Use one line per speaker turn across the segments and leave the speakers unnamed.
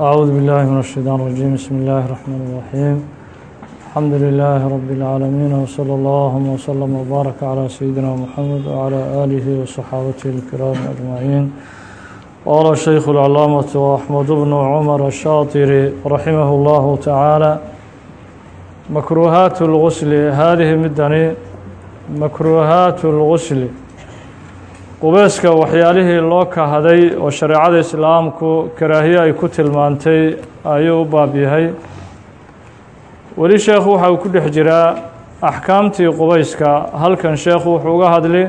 أعوذ بالله من الشيطان الرجيم بسم الله الرحمن الرحيم الحمد لله رب العالمين وصلى الله وسلم وبارك على سيدنا محمد وعلى آله وصحابته الكرام أجمعين قال الشيخ العلامة أحمد بن عمر الشاطري رحمه الله تعالى مكروهات الغسل هذه مدني مكروهات الغسل qubeyska waxyaalihii loo kahaday oo shareecada islaamku karaahiye ay ku tilmaantay ayuu u baab yahay. Weli sheekhu waxa uu ku dhex jiraa axkaamtii qubeyska halkan sheekhu wuxuu uga hadli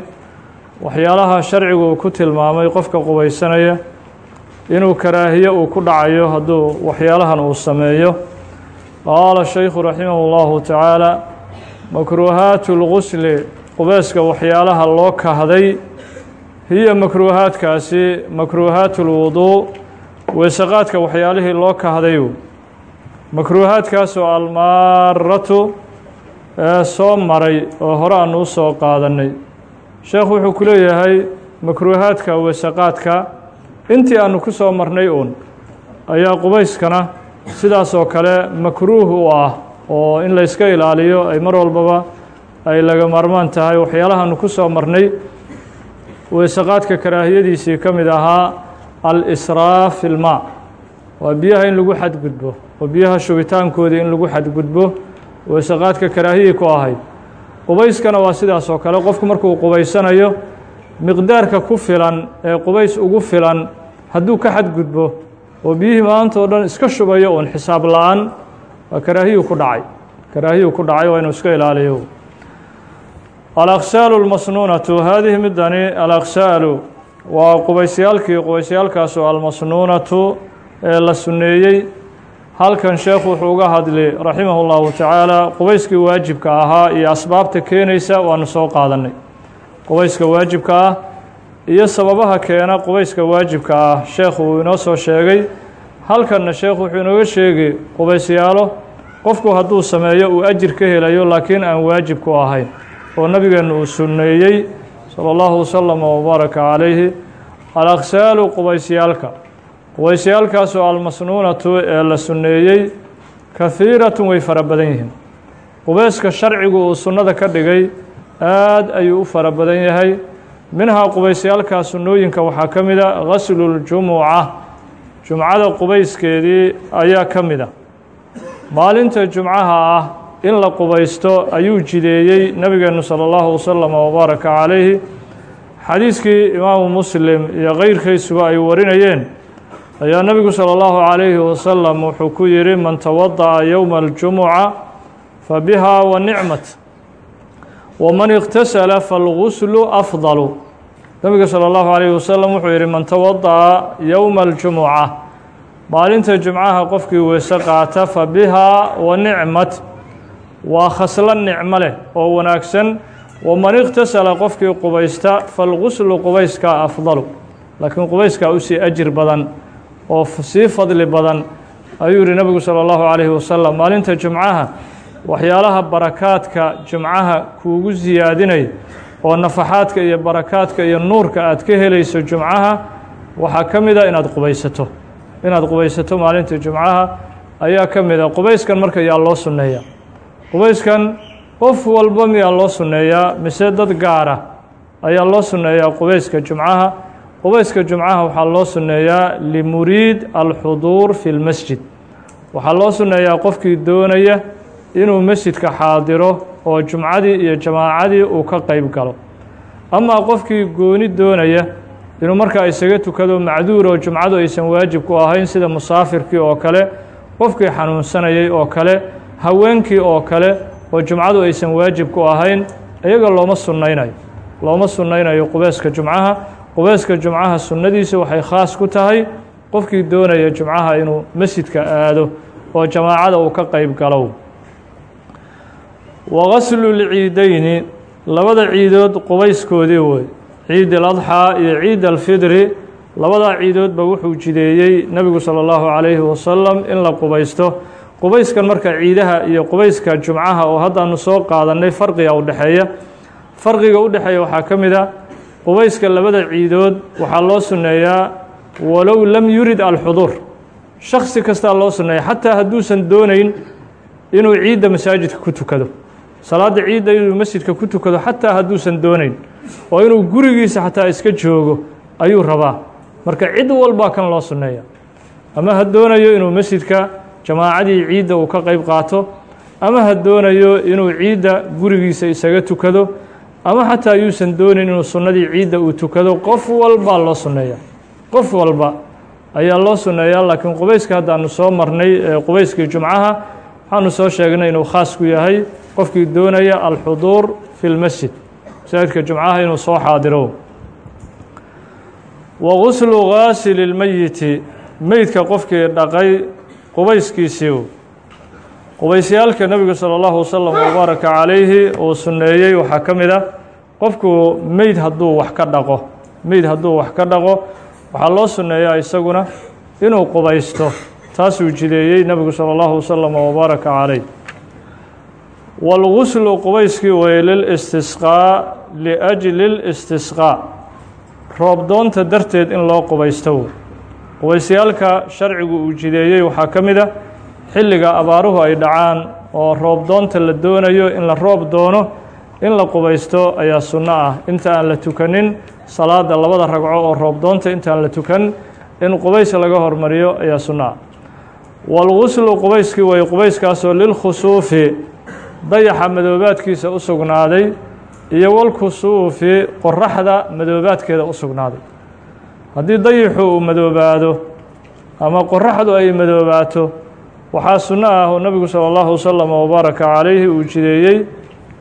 waxyaalaha sharcigu uu ku tilmaamay qofka qubeysanaya inuu karaahiye uu ku dhacayo hadduu waxyaalahan uu sameeyo. Qaala shaykhu raximah اllahu tacaala makruuhaatu اlgusli qubeyska waxyaalaha loo kahday hiya makruuhaadkaasi makruuhaat اlwuduu weesaqaadka waxyaalihii loo kahdayu makruuhaadkaasoo almaaratu ee soo maray oo hore aanu u soo qaadanay sheekhu wuxuu ku leeyahay makruuhaadka weesaqaadka intii aanu ku soo marnay uun ayaa qubayskana sidaas oo kale makruuh u ah oo in layska ilaaliyo ay mar walbaba ay laga maarmaan tahay waxyaalahaanu ku soo marnay weesaqaadka karaahiyadiisii ka mid ahaa al-israaf fi lmaa waa biyaha in lagu xadgudbo oo biyaha shubitaankoodii in lagu xadgudbo weesaqaadka karaahiyii ku ahayd. Qubayskana waa sidaas oo kale qofku markuu qubaysanayo miqdaarka ku filan ee qubays ugu filan hadduu ka xadgudbo oo biyihii maanta o dhan iska shubayo uun xisaab la'aan waa karaahiyuu ku dhacay. Karaahiyuu ku dhacay waa inuu iska ilaaliyo alaqsaalu اlmasnuunatu haadihi midani alaqsaalu waa qubaysyaalkii qubaysyaalkaasu almasnuunatu ee la sunneeyey. Halkan sheekhu wuxuu uga hadli raximah اllahu tacaala qubayskii waajibka ahaa iyo asbaabta keenaysa waanu soo qaadanay qubayska waajibka ah iyo sababaha keena qubayska waajibka ah sheekhu uu inoo soo sheegay. Halkanna sheekhu wuxuu inooga sheegi qubaysyaalo qofku hadduu sameeyo uu ajir ka helayo laakiin aan waajib ku ahayn oo nabigeenna uu sunneeyey salى اllahu waslama wbaaraka calayhi alaqsaalu qubaysyaalka. Qubaysyaalkaasoo almasnuunatu ee la sunneeyey kahiiratun way fara badan yihiin. Qubayska sharcigu uu sunnada ka dhigay aad ayuu u fara badan yahay. Minhaa qubaysyaalkaa sunnooyinka waxaa ka mida gasluljumuca jumcada qubayskeedii ayaa ka mida maalinta jumcaha ah in la qubaysto ayuu jideeyey nabigeenu salى اllahu waslama wbaaraka calayhi xadiiskii imaamu muslim iyo keyrkiisuba ay warinayeen ayaa nebigu salى اllahu calayhi wasalam wuxuu ku yihi man tawadaأa yowma اljumuca fabiha wa nicmat waman اktasala faاlguslu afdalu nebigu salى اllahu calayhi wasalam wuxuu yihi man tawadaأa yowma اljumuca maalinta jumcaha qofkii weyse qaata fabiha wa nicmat waa khaslo nicmo leh oo wanaagsan waman ikhtasala qofkii qubaysta falguslu qubayskaa afdalu. Laakiin qubayskaa u sii ajir badan oo sii fadli badan ayuu yihi nebigu salى اllahu calayhi wasalam maalinta jumcaha waxyaalaha barakaadka jumcaha kuugu siyaadinay oo nafaxaadka iyo barakaadka iyo nuurka aad ka helayso jumcaha waxaa ka mida inaad qubaysato. Inaad qubaysato maalinta jumcaha ayaa ka mida qubayskan marka yaa loo sunneeya qubayskan qof walba miyaa loo sunneeyaa mise dad gaara ayaa loo sunneeyaa qubayska jumcaha? Qubayska jumcaha waxaa loo sunneeyaa limuriid alxuduur fi lmasjid waxaa loo sunneeyaa qofkii doonaya inuu masjidka xaadiro oo jumcadii iyo jamaacadii uu ka qeyb galo. Amaa qofkii gooni doonaya inuu markaa isaga tukado macduur oo jumcadu aysan waajib ku ahayn sida musaafirkii oo kale qofkii xanuunsanayay oo kale haweenkii oo kale oo jumcadu aysan waajib ku ahayn iyaga looma sunnaynayo. Looma sunnaynayo qubeyska jumcaha. Qubeyska jumcaha sunnadiisa waxay khaas ku tahay qofkii doonaya jumcaha inuu masjidka aado oo jamaacada uu ka qeyb galow wagaslu lciideyni labada ciidood qubayskoodii wey ciid aladxaa iyo ciid alfidri labadaa ciidoodba wuxuu jideeyey nebigu salى اllahu calayhi wasalam in la qubaysto qubayskan marka ciidaha iyo qubayska jumcaha oo haddaanu soo qaadanay farqiga u dhexeeya. Farqiga u dhexeeya waxaa ka mid a qubayska labada ciidood waxaa loo sunneeyaa walow lam yurid alxuduur shaksi kastaa loo sunneeya xataa hadduusan doonayn inuu ciidda masaajidka ku tukado. Salaadda ciidda inuu masjidka ku tukado xataa hadduusan doonayn oo inuu gurigiisa xataa iska joogo ayuu rabaa. Marka cid walbaa kan loo sunneeya. Ama ha doonayo inuu masjidka jamaacadii ciidda uu ka qayb qaato ama ha doonayo inuu ciidda gurigiisa isaga tukado ama xataa yuusan doonayn inuu sunnadii ciidda uu tukado qof walbaa loo sunneeya. Qof walba ayaa loo sunneeyaa laakiin qubayska haddaanu soo marnay qubayskii jumcaha waxaanu soo sheegnay inuu khaas ku yahay qofkii doonaya alxuduur fi lmasjid masaajidka jumcaha inuu soo xaadiro. Wa guslu gaasili lmeyiti meydka qofkii dhaqay qubayskiisii qubaysyaalka nebigu salى اllahu wasalam wabaaraka calayhi uu sunneeyey waxaa ka mid a qofku meyd hadduu wax ka dhaqo meyd hadduu wax ka dhaqo waxaa loo sunneeyaa isaguna inuu qubaysto taasuu jideeyey nebigu salى اllahu wasalam wabaaraka calayh wاlguslu qubayskii way lilistisqaa liأjli اlistisqaa roobdoonta darteed in loo qubaysto qubaysyaalka sharcigu uu jideeyey waxaa ka mid a xilliga abaaruhu ay dhacaan oo roob doonta la doonayo in la roob doono in la qubaysto ayaa sunno ah. Inta aan la tukanin salaada labada ragco oo roob doonta intaan la tukan in qubays laga hormariyo ayaa sunno ah. Waalguslu qubayskii way qubayskaasoo lilkhusuufi dayaxa madoobaadkiisa u sugnaaday iyo walkusuufi qoraxda madoobaadkeeda u sugnaaday haddii dayixu uu madoobaado ama qoraxdu ay madoobaato waxaa sunno ah oo nebigu sala allahu wasalam wabaaraka calayhi uu jireeyey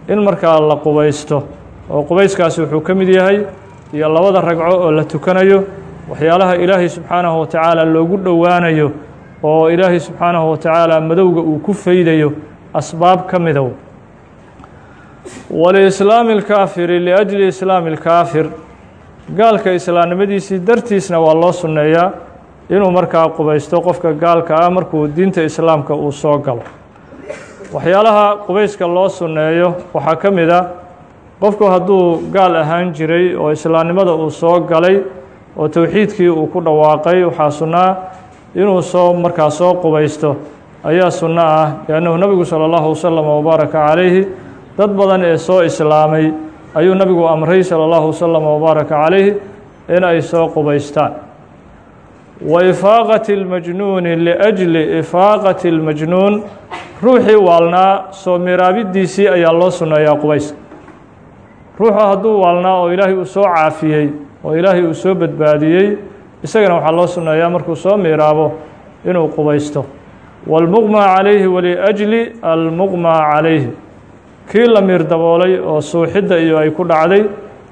in markaa la qubaysto. Oo qubayskaasi wuxuu ka mid yahay iyo labada ragco oo la tukanayo waxyaalaha ilaahay subxaanahu wa tacaala loogu dhowaanayo oo ilaahay subxaanahu wa tacaala madowga uu ku faydayo asbaab ka midow. Walislaami lkaafiri liajli islaami lkaafir gaalka islaamnimadiisii dartiisna waa loo sunneeyaa inuu markaa qubaysto qofka gaalka ah markuu diinta islaamka uu soo galo. Waxyaalaha qubayska loo sunneeyo waxaa ka mid a qofku hadduu gaal ahaan jiray oo islaamnimada uu soo galay oo towxiidkii uu ku dhawaaqay waxaa sunnaa inuu soo markaa soo qubaysto. Ayaa sunno ah liannahu nebigu salى اllahu wasalam wabaaraka calayhi dad badan ee soo islaamay ayuu nebigu amray salى اllahu wasalam wabaaraka calayhi in ay soo qubaystaan wa ifaaqati اlmajnuuni liأjli ifaaqati اlmajnuun ruuxii waalnaa soo miraabidiisii ayaa loo sunneeyaa qubayska ruuxu hadduu waalnaa oo ilaahay uu soo caafiyey oo ilaahay uu soo badbaadiyey isagana waxaa loo sunneeyaa markuu soo miiraabo inuu qubaysto wاlmuqmى calayhi waliأjli almuqmى calayhi kii la miir daboolay oo suuxidda iyo ay ku dhacday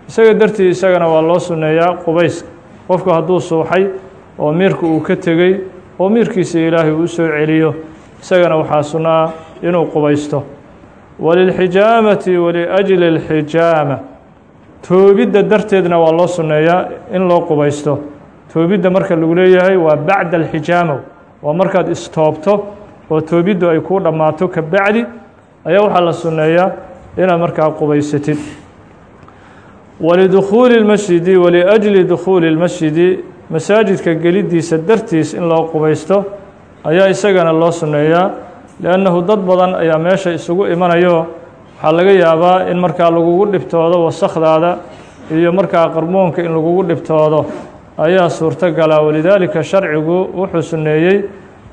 isaga dartii isagana waa loo sunneeyaa qubayska qofku hadduu suuxay oo miirka uu ka tegey oo miirkiisa ilaahay uu soo celiyo isagana waxaa sunno ah inuu qubaysto. Walilxijaamati waliأjli اlxijaama toobidda darteedna waa loo sunneeyaa in loo qubaysto. Toobidda marka lagu leeyahay waa bacda alxijaama waa markaad istoobto oo toobiddu ay kuu dhammaato ka bacdi ayaa waxaa la sunneeyaa inaad markaa qubaysatid walidukhuuli اlmasjidi waliأjli dukhuuli اlmasjidi masaajidka geliddiisa dartiis in loo qubaysto ayaa isagana loo sunneeyaa liannahu dad badan ayaa meesha isugu imanayo waxaa laga yaabaa in markaa lagugu dhibtoodo wasakhdaada iyo markaa qarmoonka in lagugu dhibtoodo ayaa suurto galaa walidaalika sharcigu wuxuu sunneeyey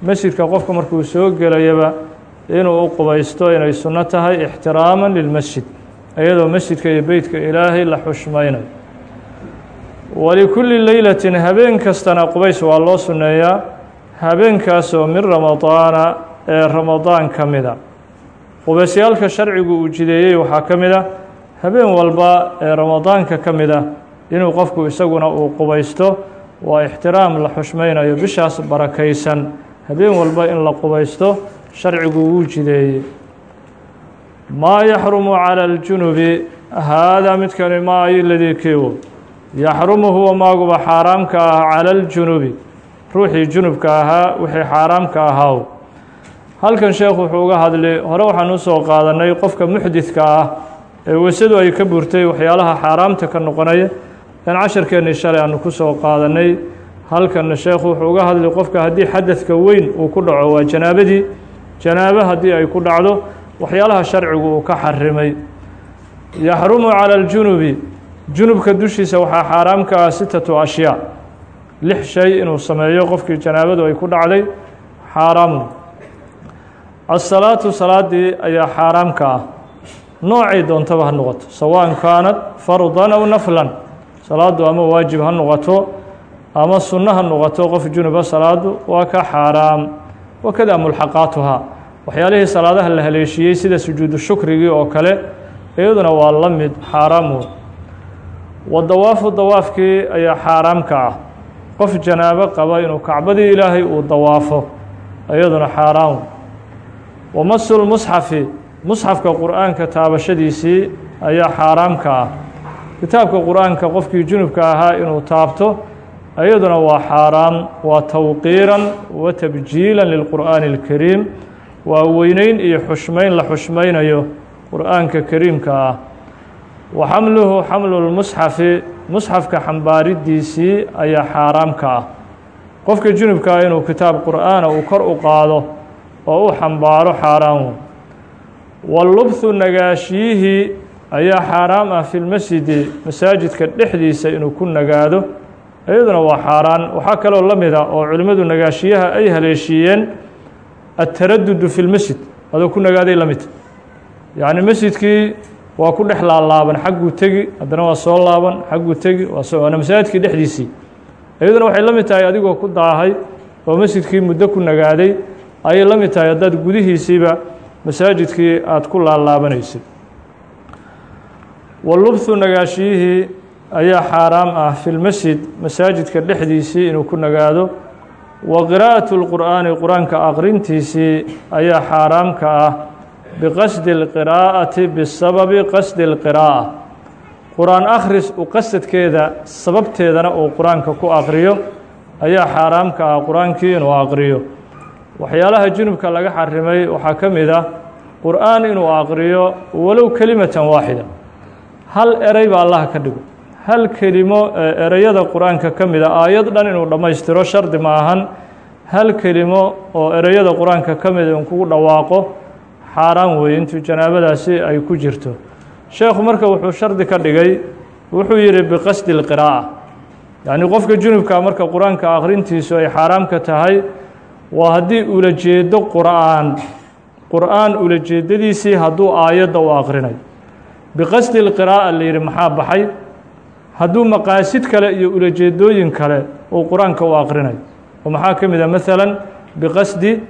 masjidka qofka markuu soo gelayaba inuu u qubaysto inay sunno tahay ixtiraaman lilmasjid iyadoo masjidka iyo beytka ilaahay la xushmaynayo. Walikulli leylatin habeen kastana qubays waa loo sunneeyaa habeenkaasoo min ramadaana ee ramadaan ka mida. Qubaysyaalka sharcigu uu jideeyey waxaa ka mid a habeen walba ee ramadaanka ka mid ah inuu qofku isaguna uu qubaysto waa ixtiraam la xushmaynayo bishaas barakaysan. Habeen walba in la qubaysto sharcigu wuu jideeyey maa yaxrumu calى اljunubi haadaa midkani maa ay ladii kiiwo yaxrumu huwa maaguba xaaraamka ah calى اljunubi ruuxii junubka ahaa wixii xaaraamka ahaaw halkan sheekhu wuxuu uga hadlay hore waxaan u soo qaadanay qofka muxdidka ah ee weysadu ay ka burtay waxyaalaha xaaraamta ka noqonaya in casharkeennii shalay aanu ku soo qaadanay halkanna sheekhu wuxuu uga hadlay qofka haddii xadadka weyn uu ku dhaco waa janaabadii janaabo haddii ay ku dhacdo waxyaalaha sharcigu uu ka xarimay. Yaxrumu calى اljunubi junubka dushiisa waxaa xaaraam ka ah sitatu ashyaa. Lix shay inuu sameeyo qofkii janaabadu ay ku dhacday xaaraamu asalaatu salaadii ayaa xaaraam ka ah. Noocay doontaba ha noqoto sawaan kaanat fardan aw naflan. Salaadu ama waajib ha noqoto ama sunno ha noqoto qof junuba salaadu waa ka xaaraam wakada mulxaqaatuhaa waxyaalihii salaadaha la haleeshiyey sida sujuudu shukrigii oo kale iyaduna waa la mid xaaraamu wa dawaafu dawaafkii ayaa xaaraam ka ah. Qof janaabo qaba inuu kacbadii ilaahay uu dawaafo iyaduna xaaraam. Wa masu lmusxafi musxafka qur'aanka taabashadiisii ayaa xaaraam ka ah. Kitaabka qur'aanka qofkii junubka ahaa inuu taabto iyaduna waa xaaraam waa tawqiiran wa tabjiilan lilqur'aani اlkariim waa weyneyn iyo xushmayn la xushmaynayo qur'aanka kariimka ah. Wa xamluhu xamlu lmusxafi musxafka xambaaridiisii ayaa xaaraam ka ah. Qofka junubkaa inuu kitaab qur'aana uu kor u qaado oo u xambaaro xaaraam. Walubthu nagaashiyihii ayaa xaaraam ah fi lmasjidi masaajidka dhexdiisa inuu ku nagaado iyaduna waa xaaraan. Waxaa kaloo la mid a oo culimmadu nagaashiyaha ay haleeshiiyeen ataradudu fi lmasjid adoo ku nagaaday la midta yacni masjidkii waa ku dhex laalaaban xagguu tegi haddana waa soo laaban xagguu tegi waana masaajidkii dhexdiisii. Iyaduna waxay la mid tahay adigoo ku daahay oo masjidkii muddo ku nagaaday ayay la mid tahay haddaad gudihiisiiba masaajidkii aada ku laalaabanaysid walubthu nagaashiyihii ayaa xaaraam ah fi lmasjid masaajidka dhexdiisii inuu ku nagaado. Wa qiraa'atu lqur'aani qur'aanka aqrintiisii ayaa xaaraam ka ah biqasdi اlqiraa'ati bisababi qasdi اlqiraa'a qur'aan akhris u qasadkeeda sababteedana uu qur'aanka ku aqriyo ayaa xaaraam ka ah qur'aankii inuu aqriyo. Waxyaalaha junubka laga xarimay waxaa ka mid ah qur'aan inuu aqriyo walow kelimatan waaxida hal eray ba allah ka dhigo hal kelimo ereyada qur'aanka ka mid a aayad dhan inuu dhammaystiro shardi ma ahan. Hal kelimo oo ereyada qur'aanka ka mida in kugu dhawaaqo xaaraan weeye intuu janaabadaasi ay ku jirto. Sheekhu marka wuxuu shardi ka dhigay wuxuu yidhi biqasdi اlqiraa'a yacni qofka junubka marka qur'aanka akhrintiisu ay xaaraam ka tahay waa haddii ulajeedo qur'aan. Qur'aan ulajeedadiisii hadduu aayadda u aqrinayo biqasdi اlqiraa'a la yidhi maxaa baxay hadduu maqaasid kale iyo ulajeedooyin kale uu qur'aanka u aqrinayo oo maxaa ka mid a maalan biqasdi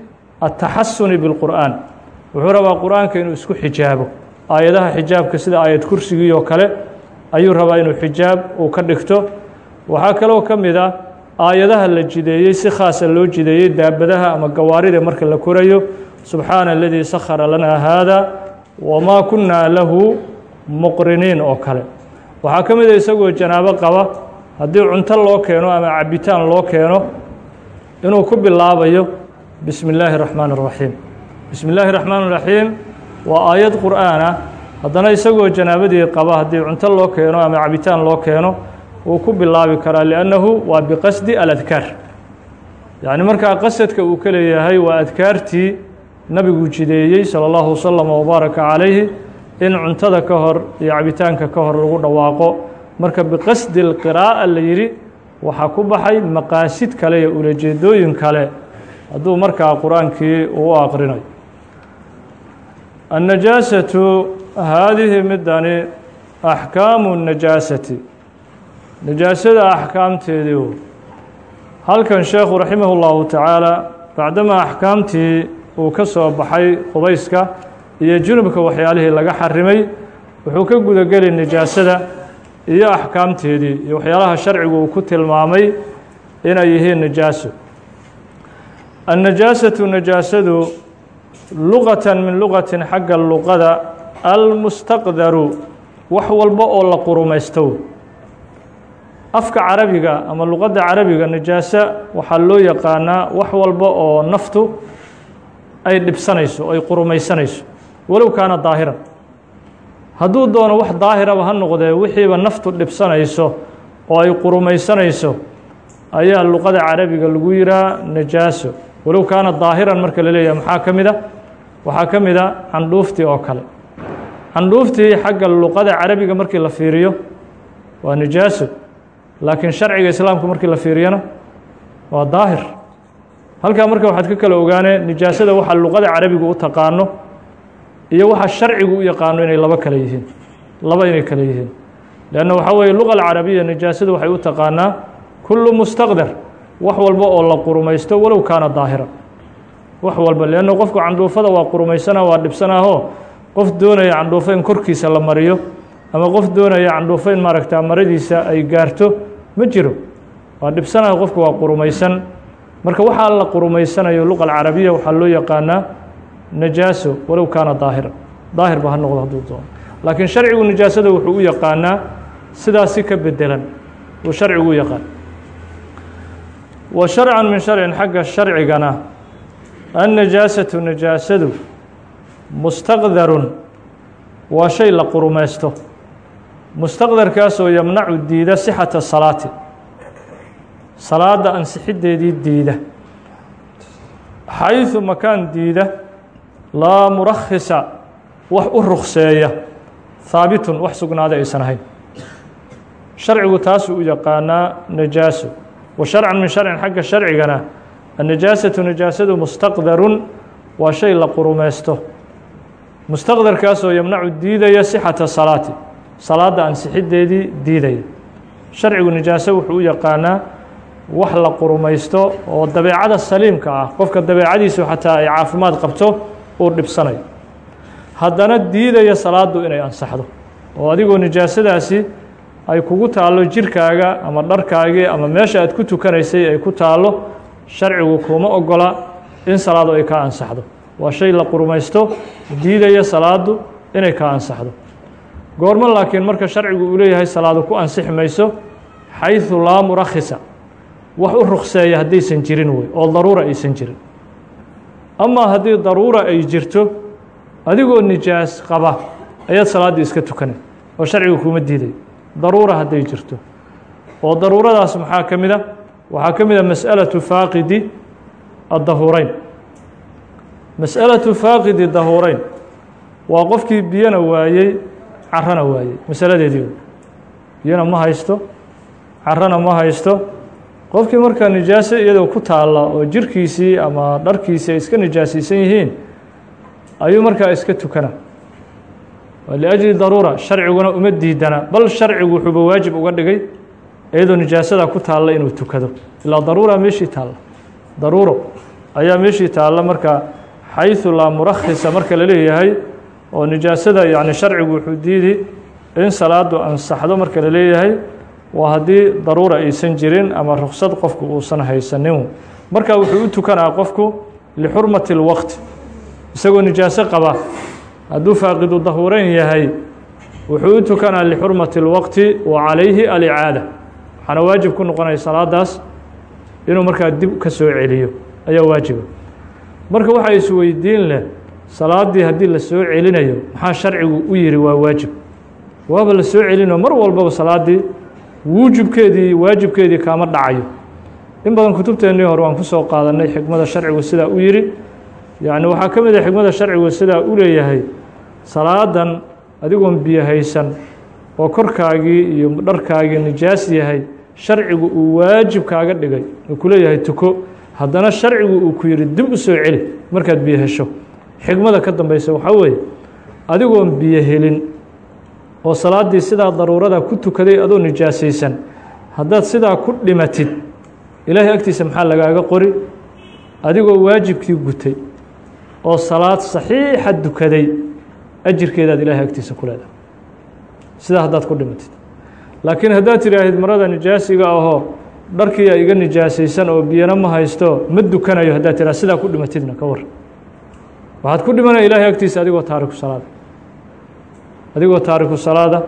ataxasuni biاlqur'aan wuxuu rabaa qur'aanka inuu isku xijaabo. Aayadaha xijaabka sida aayad kursigii oo kale ayuu rabaa inuu xijaab uu ka dhigto. Waxaa kaloo ka mid ah aayadaha la jideeyey si khaasa loo jideeyey daabadaha ama gawaarida marka la korayo subxaana aladii sakhara lanaa haada wamaa kunnaa lahu muqriniin oo kale waxaa ka mid a isagoo janaabo qaba haddii cunto loo keeno ama cabitaan loo keeno inuu ku bilaabayo bismi illaahi اraxmaan الraxiim bismi illaahi raxmaan raxiim waa aayad qur'aan ah haddana isagoo janaabadii qaba haddii cunto loo keeno ama cabitaan loo keeno wuu ku bilaabi karaa liannahu waa biqasdi aladkaar yacni markaa qasadka uu ka leeyahay waa adkaartii nabigu jideeyey salى اllahu waslama wbaaraka calayhi in cuntada ka hor iyo cabitaanka ka hor lagu dhawaaqo. Marka biqasdi اlqiraa'a la yidhi waxaa ku baxay maqaasid kale iyo ulajeedooyin kale. Hadduu markaa qur'aankii uu aqrinayo. Annajaasatu haadihi middani axkaamu najaasati. Najaasada axkaamteedii halkan sheekhu raximah اllahu tacaala bacdamaa axkaamtii uu ka soo baxay qubayska iyo junubka waxyaalihii laga xarimay wuxuu ka gudageli nijaasada iyo axkaamteedii iyo waxyaalaha sharcigu uu ku tilmaamay inay yihiin nijaaso annajaasatu najaasadu luqatan min luqatin xagga luqada almustaqdaru wax walba oo la qurumaysto. Afka carabiga ama luqadda carabiga najaasa waxaa loo yaqaanaa wax walba oo naftu ay dhibsanayso ay qurumaysanayso walow kaana daahiran. Hadduu doono wax daahiraba ha noqdee wixiiba naftu dhibsanayso oo ay qurumaysanayso ayaa luqada carabiga lagu yihaa najaaso. Walow kaana daahiran marka la leeyahay maxaa ka mida waxaa ka mida candhuuftii oo kale. Candhuuftii xagga luqada carabiga markii la fiiriyo waa najaaso laakiin sharciga islaamka markii la fiiriyana waa daahir. Halkaa marka waxaad ka kala ogaanee nijaasada waxa luqada carabiga u taqaano iyo waxa sharcigu u yaqaano inay laba kale yihiin laba inay kale yihiin. Leanna waxaa weeye luqa alcarabiya nijaasada waxay u taqaanaa kullu mustaqdar wax walba oo la qurumaysto walow kaana daahira. Wax walba leanna qofku candhuufada waa qurumaysana waa dhibsanaahoo qof doonaya candhuufo in korkiisa la mariyo ama qof doonaya candhuufo in maaragta maradiisa ay gaarto ma jiro. Waa dhibsanaha qofku waa qurumaysan. Marka waxaa la qurumaysanayo luqa alcarabiya waxaa loo yaqaanaa najaaso walow kaana daahira daahir ba ha noqdo hadduu doono laakiin sharcigu nijaasada wuxuu u yaqaanaa sidaasi ka bedelan uu sharcigu u yaqaan. Wa sharcan min sharcin xagga sharcigana annajaasatu najaasadu mustaqdarun waa shay la qurumaysto. Mustaqdarkaasoo yamnacu diida sixata salaati. Salaada ansixiddeedii diida. Xayثu makaan diida laa murakhisa wax u rukseeya haabitun wax sugnaaday aysan ahayn. Sharcigu taasuu u yaqaanaa najaaso wa sharcan min sharcin xagga sharcigana annajaasatu najaasadu mustaqdarun waa shay la qurumaysto. Mustaqdarkaasoo yamnacu diidaya sixata salaati. Salaadda ansixiddeedii diidaya. Sharcigu najaaso wuxuu u yaqaanaa wax la qurumaysto oo dabeecada saliimka ah. Qofka dabeecadiisu xataa ay caafimaad qabto uu dhibsanayo haddana diidaya salaaddu inay ansaxdo oo adigoo nijaasadaasi ay kugu taallo jirkaaga ama dharkaagii ama meesha aad ku tukanaysay ay ku taallo sharcigu kuma ogola in salaadu ay ka ansaxdo. Waa shay la qurumaysto diidaya salaaddu inay ka ansaxdo. Goormo laakiin marka sharcigu uu leeyahay salaadu ku ansixi mayso xayثu laa murakhisa. Wax u rukseeya haddaysan jirin wey oo daruura aysan jirin amaa haddii daruura ay jirto adigoo nijaas qaba ayaad salaaddii iska tukanay oo sharcigu kuma diiday daruura hadday jirto oo daruuradaas maxaa ka mid a waxaa ka mid a masأalaةu faaqidi addahuurayn masأalaةu faaqidi dahuurayn waa qofkii biyona waayey carana waayey masaladeedii biyona ma haysto carana ma haysto qofkii markaa nijaaso iyadoo ku taalla oo jirkiisii ama dharkiisii ay iska nijaasaysan yihiin ayuu markaa iska tukana. Liأjli daruura sharciguna uma diidana. Bal sharcigu wuxuuba waajib uga dhigay iyadoo nijaasada ku taalla inuu tukado. Ilaa daruura meeshii taalla. Daruuro ayaa meeshii taalla marka xayثu laa murakhisa marka la leeyahay oo nijaasada yani sharcigu wuxuu diidi in salaadu ansaxdo marka la leeyahay waa haddii daruura aysan jirin ama ruksad qofku uusan haysanin marka wuxuu u tukanaa qofku lixurmati اlwaqti isagoo nijaaso qaba. Hadduu faaqidu dahuurayn yahay wuxuu u tukanaa lixurmati اlwaqti wa calayhi alicaada. Waxaana waajib ku noqonaya salaadaas inuu markaa dib ka soo celiyo. Ayaa waajiba. Marka waxaa isweydiin leh salaaddii haddii la soo celinayo maxaa sharcigu u yihi waa waajib? Waaba la soo celino mar walbaba salaaddii wuujubkeedii waajibkeedii kaama dhacayo. In badan kutubteennii hore waan ku soo qaadanay xikmada sharcigu sidaa u yihi yacni waxaa ka mid a xikmada sharcigu sidaa u leeyahay salaadan adigoon biyo haysan oo korkaagii iyo dharkaagii nijaas yahay sharcigu uu waajib kaaga dhigay uu ku leeyahay tuko. Haddana sharcigu uu ku yihi dib u soo celi markaad biyo hesho. Xikmada ka dambeysa waxaa weeye adigoon biyo helin oo salaaddii sidaa daruurada ku tukaday adoo nijaasaysan. Haddaad sidaa ku dhimatid ilaahay agtiisa maxaa lagaaga qori? Adigoo waajibkii gutay oo salaad saxiixa dukaday ajirkeedaad ilaahay agtiisa ku leedahay. Sidaa haddaad ku dhimatid. Laakiin haddaad tidhaahid marada nijaasiga ahoo dharkiiyaa iga nijaasaysan oo biyana ma haysto ma dukanayo haddaad tidhah sidaa ku dhimatidna ka war. Waxaad ku dhimanaya ilaahay agtiisa adigoo taariku salaada adigoo taariku salaada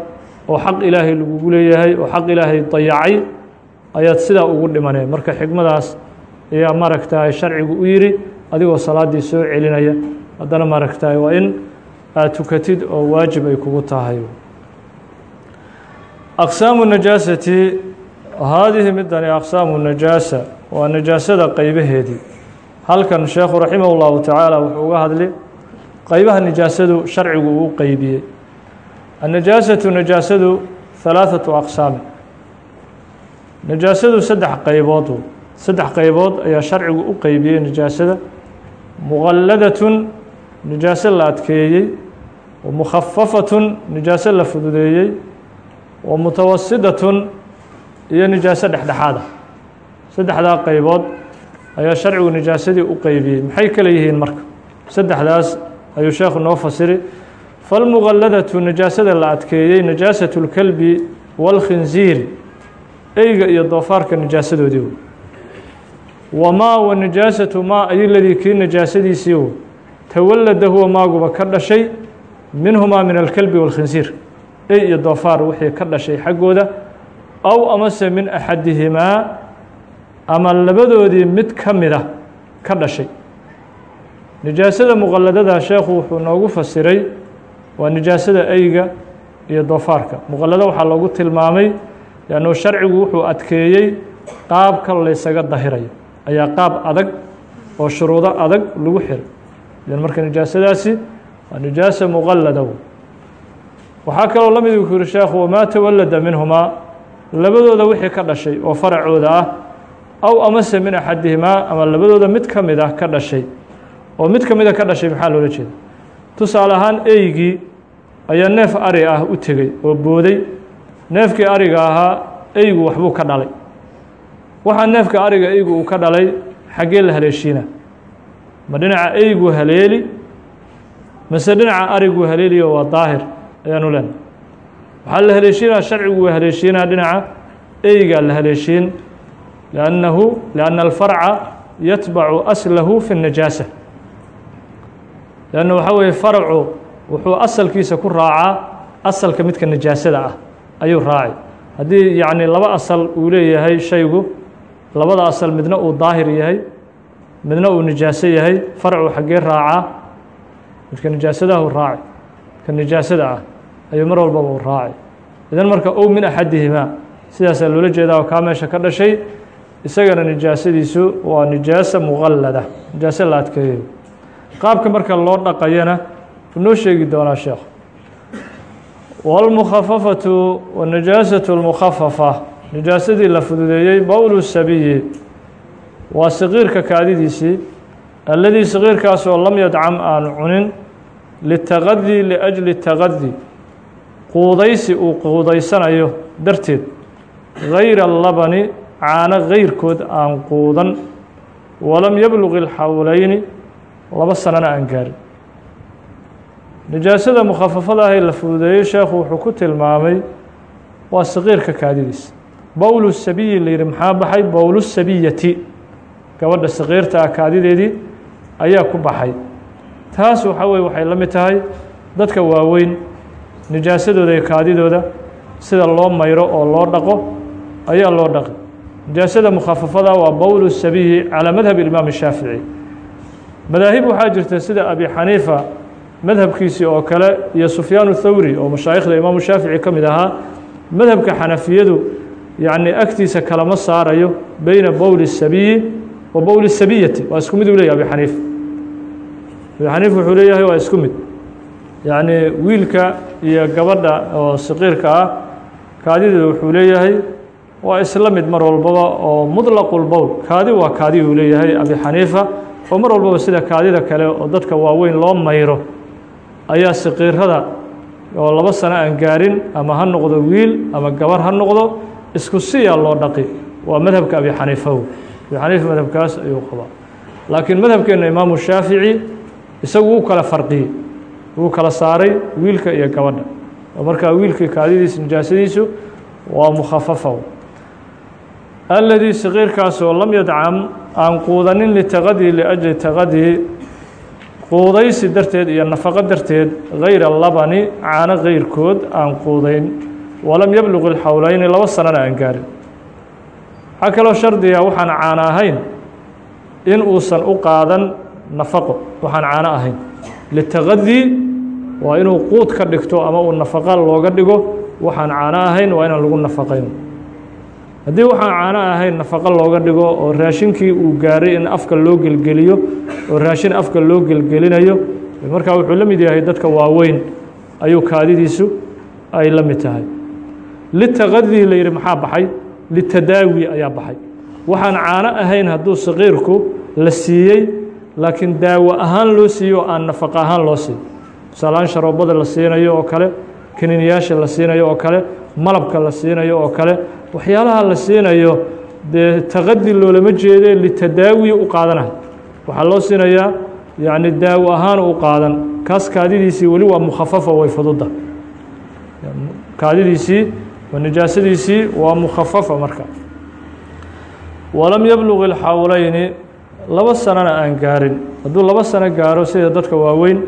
oo xaq ilaahay lagugu leeyahay oo xaq ilaahay dayacay ayaad sidaa ugu dhimaneen. Marka xikmadaas ayaa maaragtaay sharcigu u yidhi adigoo salaaddii soo celinaya. Haddana maaragtaay waa in aad tukatid oo waajib ay kugu tahay. Aqsaamu najaasati haadihi midani aqsaamu najaasa waa najaasada qeybaheedii halkan sheekhu raximah اllahu tacaala wuxuu uga hadli qeybaha najaasadu sharcigu uu qeybiyey annajaasatu najaasadu halaaثatu aqsaami najaasadu saddex qeybood saddex qeybood ayaa sharcigu u qeybiyey najaasada muqalladatun najaaso la adkeeyey wa mukhafafatun najaaso la fududeeyey wa mutawasidatun iyo najaaso dhexdhexaada saddexdaa qeybood ayaa sharcigu najaasadii u qeybiyey maxay kale yihiin marka saddexdaas ayuu sheekhu noo fasiri falmuqalladatu najaasada la adkeeyey najaasatu lkalbi wاlkhinsiir eyga iyo doofaarka najaasadoodii wamaa wa najaasatu maa ay ladii kii najaasadiisiiu tawallada huwa maaguba ka dhashay minhumaa min alkalbi wاlkhinsiir ey iyo doofaar wixii ka dhashay xaggooda aw amase min axadihimaa ama labadoodii mid ka mid a ka dhashay najaasada muqalladada sheekhu wuxuu noogu fasiray waa nijaasada eyga iyo doofaarka. Muqallado waxaa loogu tilmaamay leannu sharcigu wuxuu adkeeyey qaabka laysaga dahirayo. Ayaa qaab adag oo shuruudo adag lagu xiray. Idan marka nijaasadaasi waa nijaasa muqallada waxaa kaloo la mid ku yihi sheekhu wamaa tawallada minhumaa? Labadooda wixii ka dhashay oo faracooda ah aw amase min axadihimaa ama labadooda mid ka mid ah ka dhashay. Oo mid ka mida ka dhashay maxaa loola jeeda tusaale ahaan eygii ayaa neef ari ah u tegey oo booday. Neefkii ariga ahaa eygu waxbuu ka dhalay. Waxaa neefka ariga eygu uu ka dhalay xaggee la haleeshiina. Ma dhinaca eygu haleeli mase dhinaca arigu haleeliyo waa daahir ayaanu leenahay. Waxaa la haleeshiinaa sharcigu waa haleeshiinaa dhinaca eygaa la haleeshiin. Liannahu lianna alfarca yatbacu aslahu fi الnajaasa leanna waxaa weeye farcu wuxuu asalkiisa ku raacaa asalka midka najaasada ah ayuu raacay. Haddii yacni laba asal uu leeyahay shaygu labada asal midna uu daahir yahay midna uu najaaso yahay farcu xaggee raacaa midka najaasadahu raaci midka najaasada ah ayuu mar walbaba u raacay. Idan marka ow min axadihimaa sidaasaa loola jeedaa oo kaa meesha ka dhashay isagana nijaasadiisu waa nijaasa muqallada nijaaso la adkeeyo. Qaabka marka loo dhaqayana noo sheegi doonaa sheekh wاlmukhafafatu wanajaasatu اlmukhafafa nijaasadii la fududeeyey bowlu sabiyi waa saqiirka kaadidiisii alladii saqiirkaasoo lam yadcam aanu cunin litaqadi liأjli taqadi quudaysi uu quudaysanayo darteed gayra labani caano gayrkood aan quudan walam yabluq اlxawleyni laba sanana aan gaarin nijaasada mukhafafada ah ee la fududeeyey sheekhu wuxuu ku tilmaamay waa saqiirka kaadidiis. Bowlu sabiyi la yihi maxaa baxay? Bowlu sabiyati. Gabadha saqiirta ah kaadideedii ayaa ku baxay. Taas waxaa weye waxay la mid tahay dadka waaweyn nijaasadooda iyo kaadidooda sida loo mayro oo loo dhaqo ayaa loo dhaqi nijaasada mukhafafada waa bowlu sabiyi calaa madhab imaam shaafici. Madaahib waxaa jirta sida abi xaniifa madhabkiisii oo kale iyo sufyaan thawri oo mashaayikhda imaamu shaafici ka mid ahaa madhabka xanafiyadu yacni agtiisa kalama saarayo beyna bowli sabiyi wa bowli sabiyati. Waa isku mid uu leyahy abi xaniif. Abi xaniif wuxuu leeyahay waa isku mid. Yacni wiilka iyo gabadha oo saqiirka ah kaadideeda wuxuu leeyahay waa isla mid mar walbaba oo muطlaqu lbowl kaadi waa kaadi uu leeyahay abi xaniifa oo mar walbaba sida kaadida kale oo dadka waaweyn loo mayro ayaa saqiirada oo laba sano aan gaarin ama ha noqdo wiil ama gabar ha noqdo isku siyaa loo dhaqi. Waa madhabka abi xaniifa abi xaniifa madhabkaas ayuu qabaa laakiin madhabkeenna imaamu shaafici isagu wuu kala farqiyey. Wuu kala saaray wiilka iyo gabadha. Oo markaa wiilkii kaadidiisa nijaasadiisu waa mukhafafa aladii saqiirkaasoo lam yadcam aan quudanin litaqadii liajli taqadii quudaysi darteed iyo nafaqo darteed gayra labani caano gayrkood aan quudayn. Walam yabluq ilxowleyni laba sanana aan gaarin. Waxaa kaloo shardiga waxaan caano ahayn in uusan u qaadan nafaqo. Waxaan caano ahayn. Litaqadii waa inuu quud ka dhigto ama uu nafaqa looga dhigo waxaan caano ahayn waa inaan lagu nafaqayn haddii waxaan caano ahayn nafaqo looga dhigo oo raashinkii uu gaaray in afka loo gelgeliyo oo raashin afka loo gelgelinayo markaa wuxuu la mid yahay dadka waaweyn. Ayuu kaadidiisu ay la mid tahay. Litaqadii la yidhi maxaa baxay? Litadaawi ayaa baxay. Waxaan caano ahayn hadduu saqiirku la siiyey laakiin daawo ahaan loo siiyo oo aan nafaqo ahaan loo siiyo tusaalahaan sharoobada la siinayo oo kale kiniiniyaasha la siinayo oo kale malabka la siinayo oo kale waxyaalaha la siinayo dee taqadi loolama jeede litadaawi u qaadanahay waxaa loo siinayaa yacni daawo ahaan u qaadan. Kaas kaadidiisii weli waa mukhafafa way fududa kaadidiisii nijaasadiisii waa mukhafafa marka. Walam yabluq ilxawleyni laba sanona aan gaarin. Hadduu laba sano gaaro sida dadka waaweyn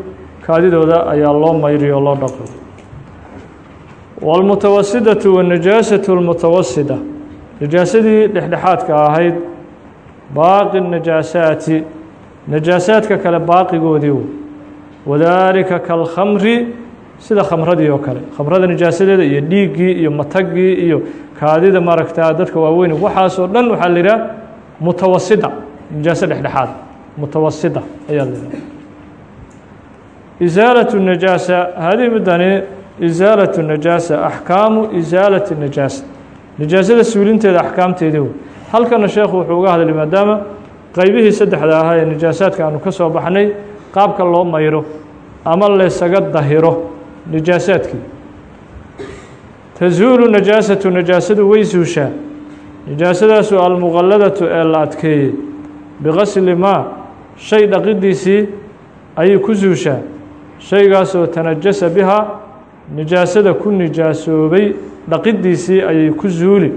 kaadidooda ayaa loo mayri oo loo dhaqo wاlmutawasidaةu wالnajaasaةu اlmutawasida najaasadii dhexdhexaadka ahayd baaqi najaasaati najaasaadka kale baaqigoodii wadaalika kalkhamri sida khamradii oo kale khamrada najaasadeeda iyo dhiiggii iyo matagii iyo kaadida maaragtaa dadka waaweyn waxaasoo dhan waxaa la yidhaha mutawasida najaaso dhexdhexaad mutawasida ayaa la yidhaha isaalaة الnajaasa haadihi midani isaalatu najaasa axkaamu isaalati najaasa. Najaasada suulinteeda axkaamteeda wey. Halkana sheekhu wuxuu uga hadlay maadaama qaybihii saddexda ahaa ee najaasaadka aanu ka soo baxnay qaabka loo mayro ama laysaga dahiro najaasaadkii. Tazuulu najaasatu najaasadu way suushaa najaasadaasu almuqalladatu ee la adkeeyey. Biqasli maa shay dhaqidiisii ayay ku suushaa shaygaasoo tanajasa bihaa nijaasada ku nijaasoobay dhaqidiisii ayay ku suuli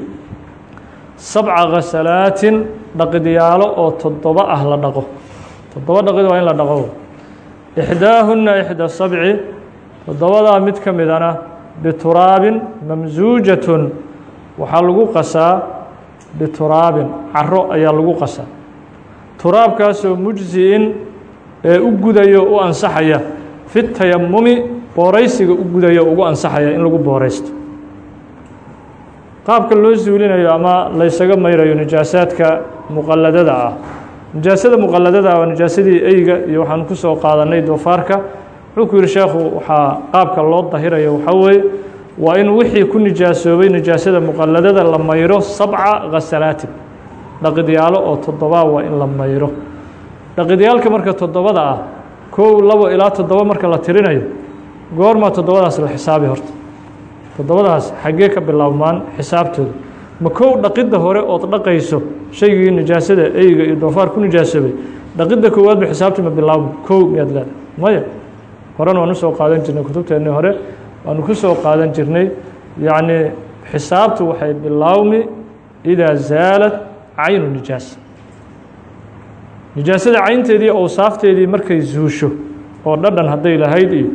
sabca khasalaatin dhaqidyaalo oo toddoba ah la dhaqo. Toddoba dhaqid waa in la dhaqo. Ixdaahunna ixda sabci toddobadaa mid ka midana bituraabin mamsuujatun waxaa lagu qasaa bituraabin caro ayaa lagu qasaa. Turaabkaasoo mujzi-in ee u gudayo u ansaxaya fi tayamumi booraysiga u gudayo ugu ansaxaya in lagu booraysto. Qaabka loo suulinayo ama laysaga mayrayo najaasaadka muqaladada ah. Nijaasada muqaladada ah waa nijaasadii eyga iyo waxaan ku soo qaadanay doofaarka. Wuxuu ku yihi sheekhu waxaa qaabka loo dahirayo waxaa weeye waa in wixii ku nijaasoobay nijaasada muqaladada la mayro sabca khasalaatin dhaqidyaalo oo toddobaa waa in la mayro. Dhaqidyaalka marka toddobada ah kow labo ilaa toddoba marka la tirinayo goormaa toddobadaas la xisaabi horta. Toddobadaas xaggee ka bilaabmaan xisaabtooda. Ma kow dhaqidda hore ood dhaqayso shaygii nijaasada eyga iyo doofaar ku nijaasoobay dhaqidda koowaad ba xisaabtii ma bilaabmo kow miyaad leedahay. Maya horena waan u soo qaadan jirnay kutubteennii hore waanu ku soo qaadan jirnay. Yacnii xisaabtu waxay bilaawmi idaa zaalat caynu nijaasa nijaasada caynteedii owsaafteedii markay zuusho oo dhadhan hadday lahayd iyo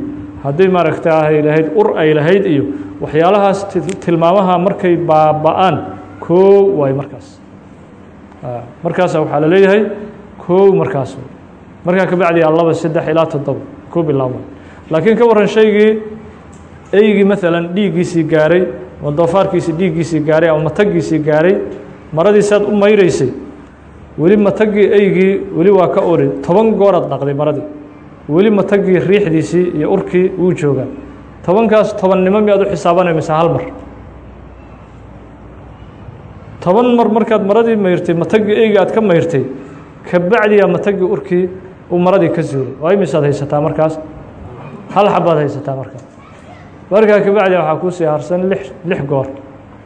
hadday maaragtaahay lahayd ur ay lahayd iyo waxyaalahaas tilmaamaha markay baaba-aan koow waayo markaas. Markaasa waxaa la leeyahay koow markaas markaa ka laba saddex ilaa toddoba ku bilaabma laakiin ka warran shaygii eygii maalan dhiiggiisii gaaray ama doofaarkiisii dhiiggiisii gaaray ama mataggiisii gaaray maradii saad u mayraysay weli mataggii eygii weli waa ka ori toban gooraad dhaqday maradii weli mataggii riixdiisii iyo urkii wuu joogaa. Tobankaas tobannimo miyaad u xisaabanay mise hal mar? Toban mar markaad maradii mayrtay mataggii eyga aad ka mayrtay ka bacdiyaa mataggii urkii uu maradii ka zuulay waa imisaad haysataa markaas? Hal xabaad haysataa markaas. Markaa ka bacdia waxaa kuusii harsan lix lix goor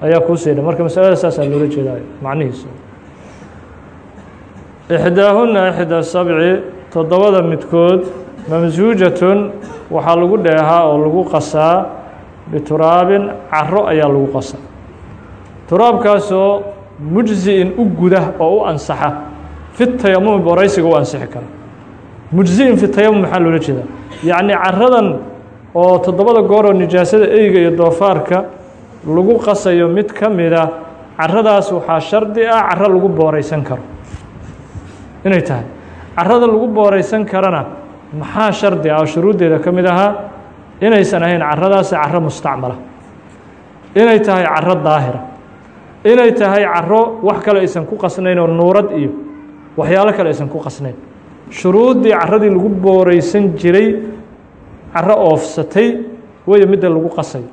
ayaa kuusii dha. Marka masalada saasaa loola jeedaa macnihiisa ixdaahunna ixda sabci toddobada midkood mamsuujatun waxaa lagu dheehaa oo lagu qasaa bituraabin caro ayaa lagu qasaa. Turaabkaasoo mujzi-in u guda oo u ansaxa fi tayamumi booraysiga u ansixi kara mujzi-in fi tayamum maxaa loola jeedaa? Yacni caradan oo toddobada goor oo nijaasada eyga iyo doofaarka lagu qasayo mid ka mida caradaas waxaa shardi ah caro lagu booraysan karo. Inay tahay. Carada lagu booraysan karana maxaa shardi ah oo shuruuddeeda ka mid ahaa? Inaysan ahayn caradaasi caro mustacmala. Inay tahay caro daahira. Inay tahay caro wax kale aysan ku qasnayn oo nuurad iyo waxyaalo kale aysan ku qasnayn. Shuruuddii caradii lagu booreysan jiray caro oofsatay weeye midda lagu qasay.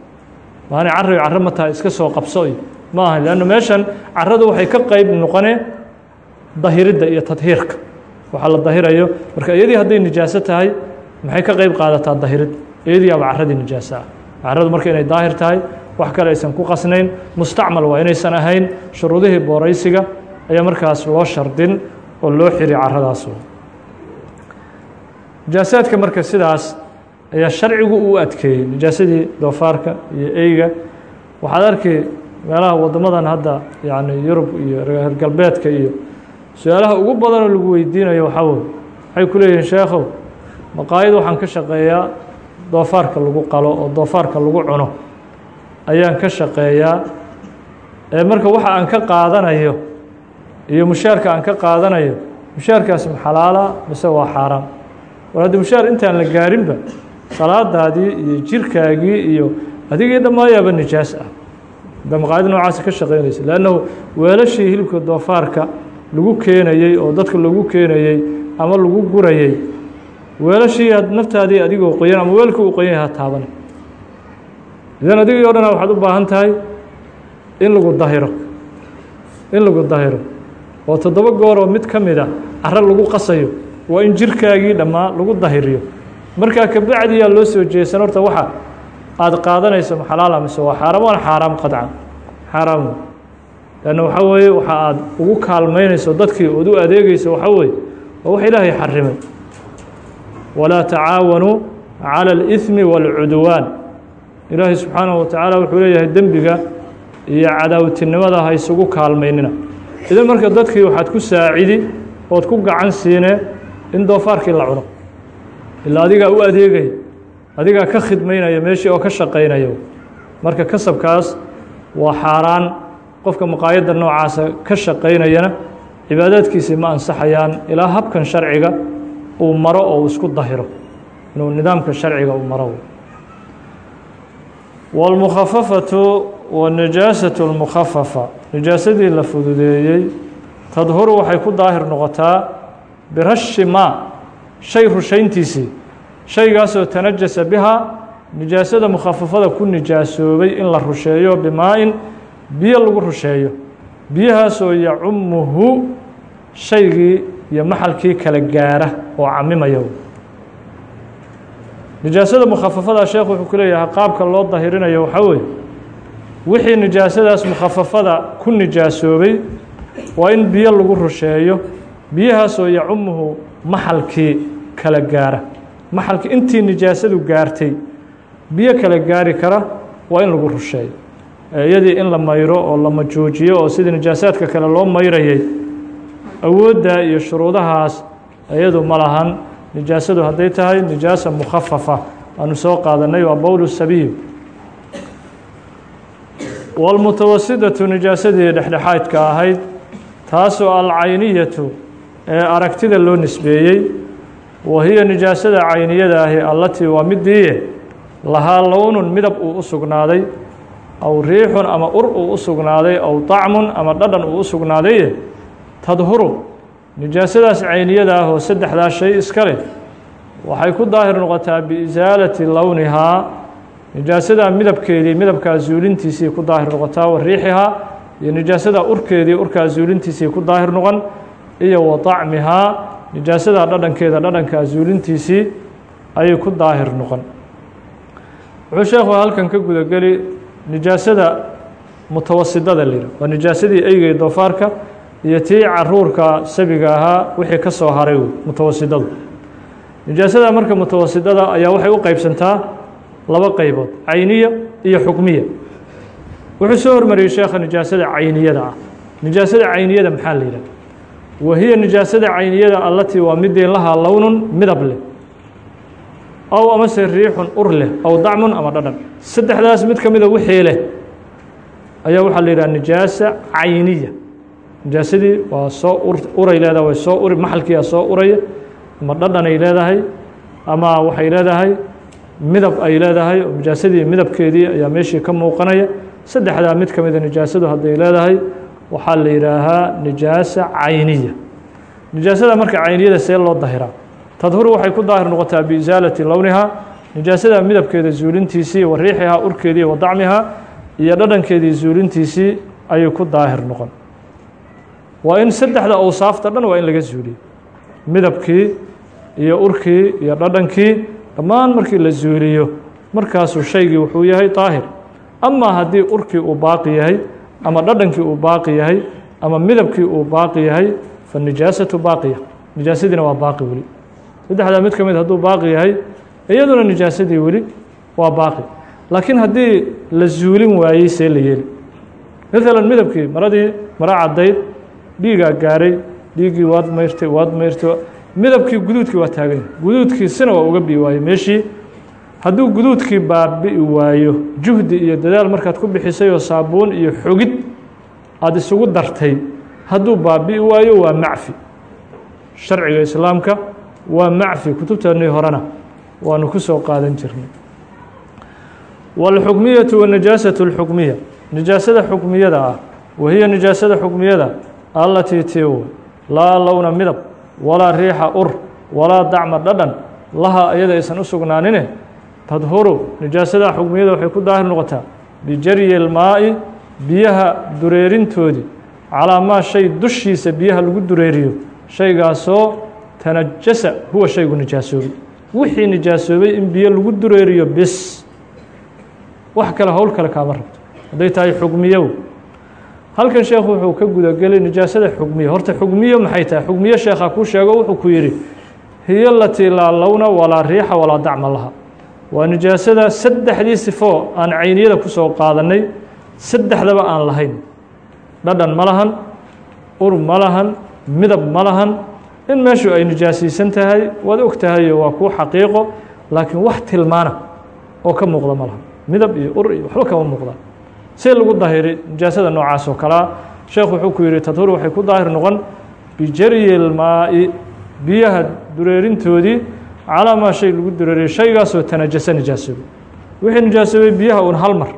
Maana carri carro ma tahay iska soo qabso iyo ma aha. Leanna meeshan carradu waxay ka qeyb noqonee dahiridda iyo tadhiirka waxaa la dahirayo. Marka iyadii hadday nijaaso tahay maxay ka qeyb qaadataa dahirid? Iyadii aba carradii nijaaso ah carradu marka inay daahir tahay wax kale aysan ku qasnayn. Mustacmal waa inaysan ahayn. Shuruudihii booraysiga ayaa markaas loo shardin oo loo xiri carradaas. Nijaasaadka marka sidaas ayaa sharcigu u adkeeyey. Nijaasadii doofaarka iyo eyga. Waxaad arki meelaha waddamadan hadda yacni yurub iyo reer galbeedka iyo su'aalaha ugu badanoo lagu weydiinayo waxaa wey waxay ku leeyihiin sheekhow maqaayad waxaan ka shaqeeyaa doofaarka lagu qalo oo doofaarka lagu cuno ayaan ka shaqeeyaa. Ee marka waxa aan ka qaadanayo iyo mushaarka aan ka qaadanayo mushaarkaas ma xalaala mise waa xaaraam? War haddii mushaar intaan la gaarinba salaadaadii iyo jirkaagii iyo adigii dhammaayaaba nijaas ah. Hadda maqaayad noocaasa ka shaqeynaysa leannahu weelashii hilibka doofaarka lagu keenayey oo dadka lagu keenayey ama lagu gurayey. Weelashii aad naftaadii adigoo qoyan ama weelka uu qoyan yaha taaban. Idan adigii o dhana waxaad u baahan tahay in lagu dahiro in lagu dahiro. Oo toddoba gooroo mid ka mid a caro lagu qasayo. Waa in jirkaagii dhammaa lagu dahiriyo. Markaa kabacdiyaa loo soo jeesan horta waxa aada qaadanayso ma xalaala mise waa xaaraam waana xaaraam qadcan. Xaaraam lanna waxaa weeye waxa aad ugu kaalmaynayso dadkii ood u adeegeyso waxaa weeye waa wax ilaahay xarimay walaa tacaawanuu calى اlإثmi wاlcudwaan ilaahay subxaanaه wa tacaala wuxuu leeyahay dembiga iyo cadaawtinimada ha isugu kaalmaynina idan marka dadkii waxaad ku saacidi ood ku gacan siinee in doofaarkii la cuno ilaa adigaa u adeegaya adigaa ka khidmaynaya meeshii oo ka shaqaynaya marka kasabkaas waa xaaraan qofka maqaayadda noocaasa ka shaqaynayana cibaadaadkiisii ma ansaxayaan ilaa habkan sharciga uu maro oo isku dahiro inuu nidaamka sharciga uu maro. Wاlmukhafafatu wanajaasatu اlmukhafafa najaasadii la fududeeyey tadhuru waxay ku daahir noqotaa birashi maa shay rushayntiisii. Shaygaasoo tanajasa bihaa nijaasada mukhafafada ku nijaasoobay in la rusheeyo bimaa-in biyo lagu rusheeyo. Biyahaasoo yacumuhu shaygii iyo maxalkii kala gaara oo camimaya nijaasada mukhafafada sheekh wuxuu ku leeyahay qaabka loo dahirinayo waxaa weeye. Wixii nijaasadaas mukhafafada ku nijaasoobay waa in biyo lagu rusheeyo. Biyahaasoo yacumuhu maxalkii kala gaara. Maxalkii intii nijaasadu gaartay biyo kala gaari kara waa in lagu rusheeyo iyadii in la mayro oo la majoojiyo oo sidii nijaasaadka kale loo mayrayay awoodda iyo shuruudahaas iyadu ma lahan. Nijaasadu hadday tahay nijaasa mukhafafa aanu soo qaadanay waa bowl sabiyu wاlmutawasidatu nijaasadii dhexdhexaadka ahayd taasoo alcayniyatu ee aragtida loo nisbeeyey wa hiya nijaasada cayniyada ahi allatii waa midiiye lahaa lownun midab uu u sugnaaday aw riixun ama ur uu u sugnaaday aw طacmun ama dhadhan uu u sugnaadaye tadhuru. Nijaasadaas cayniyada ah oo saddexdaa shay iska leh. Waxay ku daahir noqotaa biisaalati lownihaa nijaasadaa midabkeedii midabkaa zuulintiisii ku daahir noqotaa wa riixihaa iyo nijaasadaa urkeedii urkaa zuulintiisii ku daahir noqon iyo wa طacmihaa nijaasadaa dhadhankeeda dhadhankaa zuulintiisii ayay ku daahir noqon. Wuxuu sheekhu halkan ka gudageli nijaasada mutawasidada la yidhah waa nijaasadii eygay doofaarka iyo tii caruurka sabiga ahaa wixii ka soo haray mutawasidadu nijaasada marka mutawasidada ayaa waxay u qeybsantaa laba qeybood cayniya iyo xukmiya. Wuxuu soo hormariyey sheekha nijaasada cayniyada ah. Nijaasada cayniyada maxaa la yidhah wa hiya nijaasada cayniyada allatii waa midii lahaa lownun midab leh aw amase riixun ur leh aw dacmun ama dhadhan. Saddexdaas mid ka mida wixii leh ayaa waxaa la yidhaha nijaasa cayniya. Nijaasadii waa soo ur uray leedahay way soo uri maxalkiiaa soo uraya ama dhadhan ay leedahay ama waxay leedahay midab ay leedahay oo nijaasadii midabkeedii ayaa meeshii ka muuqanaya. Saddexdaa mid ka mida nijaasadu hadday leedahay waxaa la yidhaahaa nijaasa cayniya. Nijaasada marka cayniyada see loo dahiraa tadhuru waxay ku daahir noqotaa biisaalati lownihaa nijaasada midabkeeda zuulintiisii wa riixihaa urkeedii wa dacmihaa iyo dhadhankeedii zuulintiisii ayay ku daahir noqon. Waa in saddexda awsaafta dhan waa in laga zuuliyo midabkii iyo urkii iyo dhadhankii dhammaan markii la zuuliyo markaasuu shaygii wuxuu yahay daahir. Amaa haddii urkii uu baaqi yahay ama dhadhankii uu baaqi yahay ama midabkii uu baaqi yahay fanijaasatu baaqiya. Nijaasadiina waa baaqi weli saddexdaa mid ka mid hadduu baaqi yahay iyaduna nijaasadii weli waa baaqi. Laakiin haddii la zuulin waayey see la yeeli. Maalan midabkii maradii maro caddayd dhiigaa gaaray dhiiggii waad mayrtay waad mayrtay midabkii guduudkii waa taagan yahay. Guduudkiisina waa uga bii waayey meeshii. Hadduu guduudkii baabi'i waayo juhdi iyo dadaal markaad ku bixisay oo saabuun iyo xogid aada isugu dartay hadduu baabi'i waayo waa macfi. Sharciga islaamka waa macfi kutubteennii horena waanu ku soo qaadan jirnay wاlxukmiyatu wanajaasatu اlxukmiya nijaasada xukmiyada ah wahiya nijaasada xukmiyada allatii tiw laa lowna midab walaa riixa ur walaa dacma dhadhan laha iyada aysan u sugnaanine tadhuru nijaasada xukmiyada waxay ku daahir noqotaa bijaryi اlmaa'i biyaha dureerintoodii calaa maa shay dushiisa biyaha lagu dureeriyo shaygaasoo tanajasa huwa shaygu nijaasoobay wixii nijaasoobay in biyo lagu dureeriyo bis. Wax kale howl kale kaama rabto. Hadday tahay xugmiyow. Halkan sheekhu wuxuu ka gudagelay nijaasada xugmiya horta xugmiyo maxay tahay? Xugmiyo sheekha kuu sheego wuxuu ku yidhi hiyo latii laa lowna walaa riixa walaa dacma laha. Waa nijaasada saddexdii sifo aan cayniyada ku soo qaadannay saddexdaba aan lahayn. Dhadhan ma lahan ur ma lahan midab ma lahan in meeshu ay nijaasaysan tahay waad og tahayo waa kuu xaqiiqo laakiin wax tilmaana oo ka muuqda ma laha. Midab iyo ur iyo waxba kama muuqdaan see lagu dahiri nijaasada noocaas oo kalea sheekhu wuxuu ku yidhi tadhur waxay ku daahir noqon bijaryi lmaa'i biyaha dureerintoodii calaa maa shay lagu dureeriyo shaygaasoo tanajasa nijaasoobay wixii nijaasoobay biyaha uun hal mar.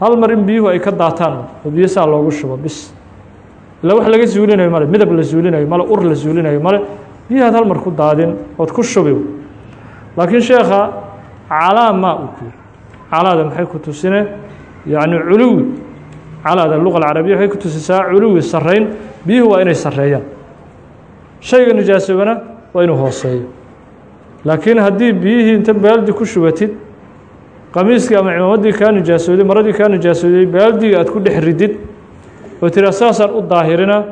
Hal mar in biyuhu ay ka daataan biyo saa loogu shubo bis ilaa wax laga zuulinayo male midab la zuulinayo male ur la zuulinayo male biyahaad hal ku daadin ood ku shubi laakiin sheekha calaa maa uu ku. Calaada maxay ku tusine? Yacni culuwi calaada luqa alcarabiya waxay ku tusisaa culuwi sarrayn biyuhu waa inay sarreeyaan. Shayga nijaasoobana waa inuu hooseeyo. Laakiin haddii biyihii inta baaldi ku shubatid qamiiskii ama cimaamaddii kaa nijaasooday maradii kaa nijaasooday baaldigii aad ku dhex ridid oo tiraa saasaan u daahirina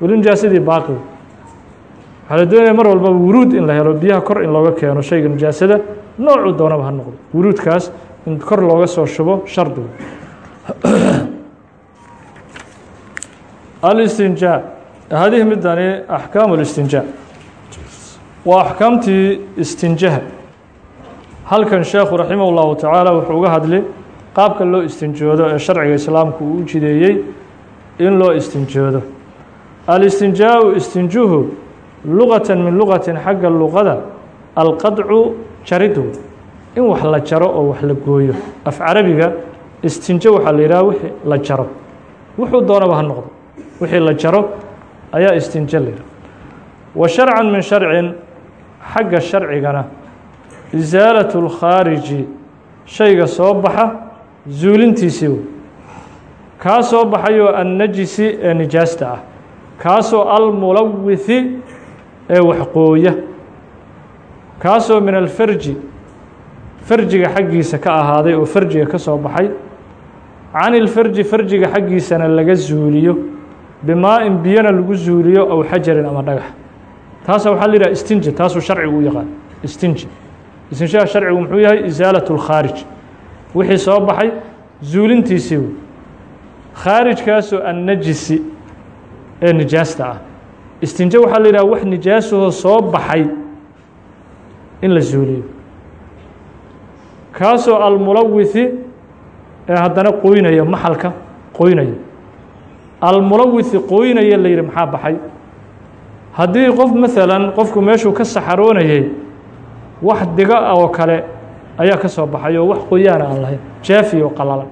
weli nijaasadii baaqi. Waxaa la doonaya mar walba wuruud in la helo biyaha kor in looga keeno shayga nijaasada noocuu doonaba ha noqdo. Wuruudkaas in kor looga soo shubo shardigu alistinjaa hadihi midani axkaamu اlistinjaa waa axkaamtii istinjaha. Halkan sheekhu raximah اllahu tacaala wuxuu uga hadli qaabka loo istinjoodo ee sharciga islaamku uu u jideeyey in loo istinjoodo. Alistinjaau istinjuhu luqata min luqatin xagga luqada alqadcu jaridu in wax la jaro oo wax la gooyo. Af carabiga istinjo waxaa la yidhaha wixii la jaro. Wuxuu doonaba ha noqdo. Wixii la jaro ayaa istinjo la yidhaha. Wa sharcan min sharcin xagga sharcigana isaalatu اlkhaariji shayga soo baxa zuulintiisii wey kaa soo baxayoo annajisi ee nijaasta ah kaasoo almulawithi ee waxqooya kaasoo min alfarji farjiga xaggiisa ka ahaaday oo farjiga ka soo baxay can ilfarji farjiga xaggiisana laga zuuliyo bimaa-in biyana lagu zuuliyo aw xajarin ama dhagax. Taasa waxaa la yidhaha istinji taasuu sharcigu u yaqaan istinji. Istinjaha sharcigu muxuu yahay isaalat اlkhaarij wixii soo baxay zuulintiisii wey khaarijkaasoo annajisi ee nijaasta ah. Istinjo waxaa la yidhaha wax nijaasahoo soo baxay in la zuuliyo kaasoo almulawithi ee haddana qoynaya maxalka qoynaya almulawithi qoynaya la yidhi maxaa baxay? Haddii qof maalan qofku meeshuu ka saxaroonayay wax diga oo kale ayaa ka soo baxay oo wax qoyaana aan lahayn jaafi oo qalalan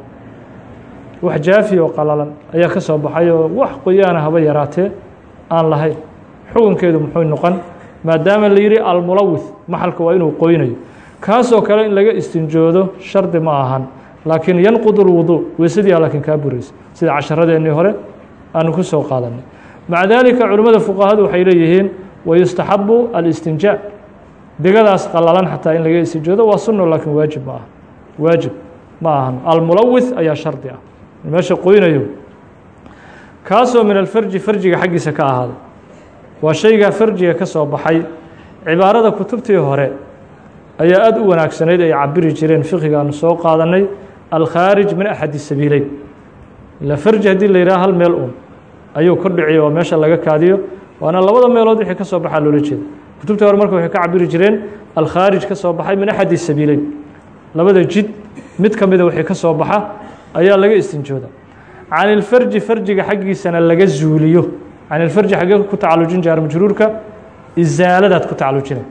wax jaafi oo qalalan ayaa ka soo baxay oo wax qoyaana haba yaraatee aan lahayn. Xukunkeedu muxuu noqon maadaama la yidhi almulawith maxalka waa inuu qoynayo. Kaasoo kale in laga istinjoodo shardi ma ahan laakiin yanqud اlwudu weysadii laakiin kaa buraysa. Sida casharadeenii hore aanu ku soo qaadanay. Maca daalika culimmada fuqahadu waxay leeyihiin wayustaxabu alistinjaa degadaas qalalan xataa in laga istinjoodo waa suno laakiin waajib ma aha. Waajib ma ahan. Almulawith ayaa shardi ah meesha qoynayo. Kaasoo min alfarji farjiga xaggiisa ka ahaaday waa shaygaa farjiga ka soo baxay. Cibaarada kutubtii hore ayaa aada u wanaagsanayd ay cabiri jireen fiqigaanu soo qaadanay alkhaarij min axadi sabiileyn ila farji haddii la yidhaha hal meel uun ayuu kor dhiciya oo meesha laga kaadiyo waana labada meelood wixii ka soo baxaa loola jeeda kutubtii hore marka waxay ka cabiri jireen alkhaarij ka soo baxay min axadi sabiileyn labada jid mid ka mida wixii ka soo baxa ayaa laga istinjooda. Can ilfarji farjiga xaggiisana laga zuuliyo. Can ilfarji xaggee ku tacalujin jaar majruurka isaaladaad ku tacalujina.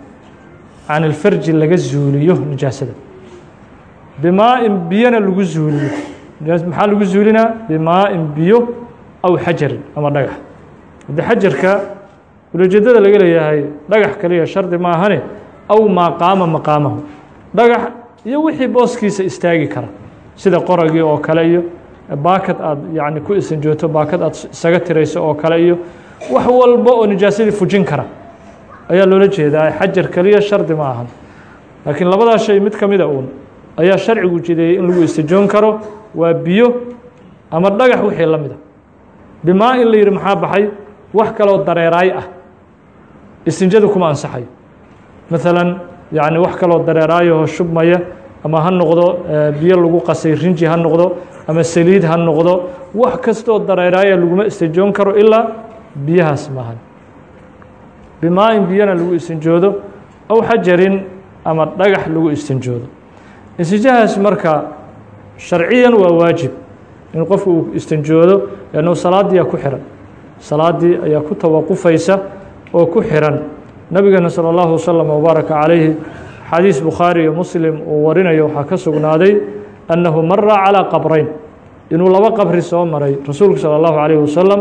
Can ilfarji laga zuuliyo nijaasada. Bimaa-in biyona lagu zuuliyo. Maxaa lagu zuulinaa bimaa-in biyo aw xajarin ama dhagax. Haddii xajarka ulajeedada laga leeyahay dhagax kaliya shardi maahane aw maa qaama maqaamahu. Dhagax iyo wixii booskiisa istaagi kara sida qoragii oo kale iyo baakad aad yani ku isanjooto baakad aad isaga tirayso oo kale iyo wax walba oo nijaasadii fujin kara. Ayaa loola jeedaa xajar keliya shardi ma ahan. Laakiin labadaa shay mid ka mida uun. Ayaa sharcigu jideeyey in lagu istijoon karo waa biyo ama dhagax wixii la mida bimaa la yidhi maxaa baxay? Wax kaloo dareeraay ah. Istinjadu kuma ansaxayo maalan yani wax kaloo dareeraayahoo shubmaya ama ha noqdo biyo lagu qasay rinji ha noqdo ama saliid ha noqdo wax kastoo dareeraaya laguma istijoon karo ilaa biyahaas maahan bimaa-in biyana lagu istinjoodo aw xajarin ama dhagax lagu istinjoodo istinjahaas marka sharciyan waa waajib in qofku uu istinjoodo lannu salaadiyaa ku xihan salaaddii ayaa ku tawaqufaysa oo ku xihan nabigeena salى اllahu waslm wbaaraka calayhi xadiis bukhaari iyo muslim uu warinayo waxaa ka sugnaaday annahu mara calىa qabrayn inuu laba qabri soo maray rasuulku salى اllahu عalيه wasalam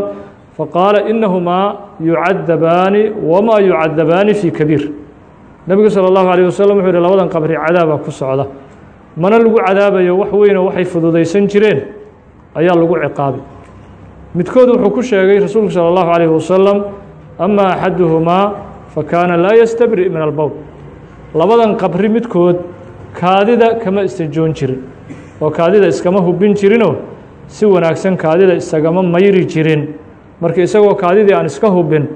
faqaala inahumaa yucadabaani wamaa yucadabaani fii kabiir nebigu salى اllahu عalيه wasalam wuxuu yihi labadan qabri cadaaba ku socda mana lagu cadaabayo wax weynoo waxay fududaysan jireen ayaa lagu ciqaabi midkood wuxuu ku sheegay rasuulku salى اllahu عalيه wasalam ama axaduhumaa fakaana laa yastabri min albowl labadan qabri midkood kaadida kama istajoon jirin oo kaadida iskama hubin jirinoo si wanaagsan kaadida isagama mayri jirin. Marka isagoo kaadidii aan iska hubin